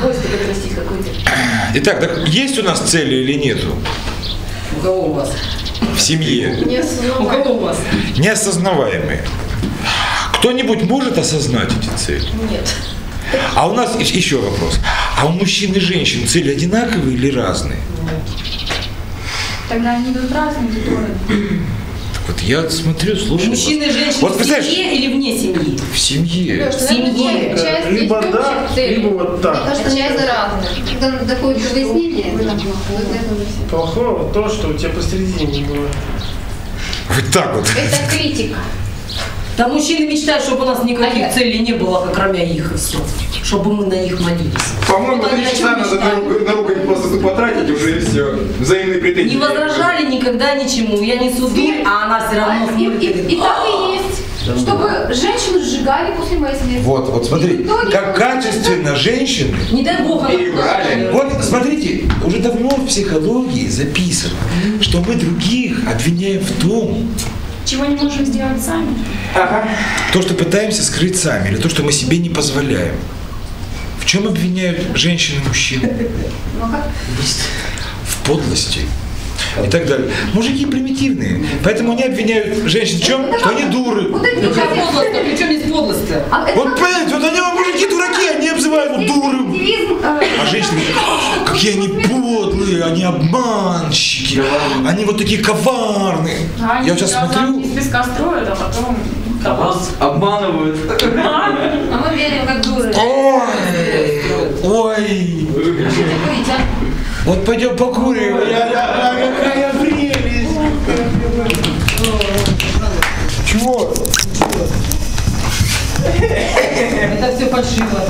[SPEAKER 5] Гвоздь отрастить какой-то.
[SPEAKER 1] итак, так есть у нас цели или нету
[SPEAKER 4] У кого у вас?
[SPEAKER 1] в семье?
[SPEAKER 4] У кого у вас?
[SPEAKER 1] Неосознаваемые. Кто-нибудь может осознать эти цели?
[SPEAKER 4] Нет.
[SPEAKER 1] А у нас еще вопрос. А у мужчин и женщин цели одинаковые или разные?
[SPEAKER 11] Тогда они идут разные стороны.
[SPEAKER 1] Вот я смотрю, слушаю.
[SPEAKER 4] Мужчины и женщины
[SPEAKER 1] Вот
[SPEAKER 4] в семье или вне семьи?
[SPEAKER 1] в семье.
[SPEAKER 4] В семье.
[SPEAKER 7] Часть
[SPEAKER 6] Либо да, либо вот так.
[SPEAKER 7] Мне кажется, часть разные. Когда доходит до выяснения, вот это уже все.
[SPEAKER 6] Плохого то, что у тебя посередине не было.
[SPEAKER 1] Вот так вот.
[SPEAKER 7] Это критика.
[SPEAKER 4] Да мужчины мечтают, чтобы у нас никаких
[SPEAKER 5] Ага.
[SPEAKER 4] целей не было, кроме их и все. Чтобы мы на них молились.
[SPEAKER 9] По-моему,
[SPEAKER 4] Вот
[SPEAKER 9] три часа надо на, ругань просто потратить уже и все. Взаимные претензии.
[SPEAKER 4] Не возражали никогда ничему. Я несу дурь, а она все равно
[SPEAKER 7] И,
[SPEAKER 4] смотрит
[SPEAKER 7] и-
[SPEAKER 4] и
[SPEAKER 7] и так и есть. Чтобы женщину сжигали после моей смерти.
[SPEAKER 1] Вот, вот смотри, как качественно женщины.
[SPEAKER 4] Не дай бог, она.
[SPEAKER 1] Вот смотрите, уже давно в психологии записано, что мы других обвиняем в том,
[SPEAKER 11] Чего не можем сделать сами.
[SPEAKER 1] то, что пытаемся скрыть сами, или то, что мы себе не позволяем. В чем обвиняют женщины и мужчин?
[SPEAKER 7] Ну, как?
[SPEAKER 1] В подлости. И так далее. Мужики примитивные, поэтому они обвиняют женщин в чем? Что они дуры.
[SPEAKER 7] Вот эти
[SPEAKER 4] как
[SPEAKER 7] девиз-
[SPEAKER 4] подлость, при чем здесь подлость-то?
[SPEAKER 7] А это
[SPEAKER 1] Вот понимаете, вот они мужики дураки, они обзывают его дурым.
[SPEAKER 7] девизм, э,
[SPEAKER 1] А женщины говорят, «А, какие они подлые, они обманщики, они вот такие коварные. Я вот сейчас смотрю,
[SPEAKER 11] из песка строят, а потом...
[SPEAKER 3] А вас обманывают.
[SPEAKER 5] А мы верим как дуры.
[SPEAKER 1] ой, ой? Вот пойдем покурим, я, я, я, какая прелесть. Чего?
[SPEAKER 4] Это все фальшиво.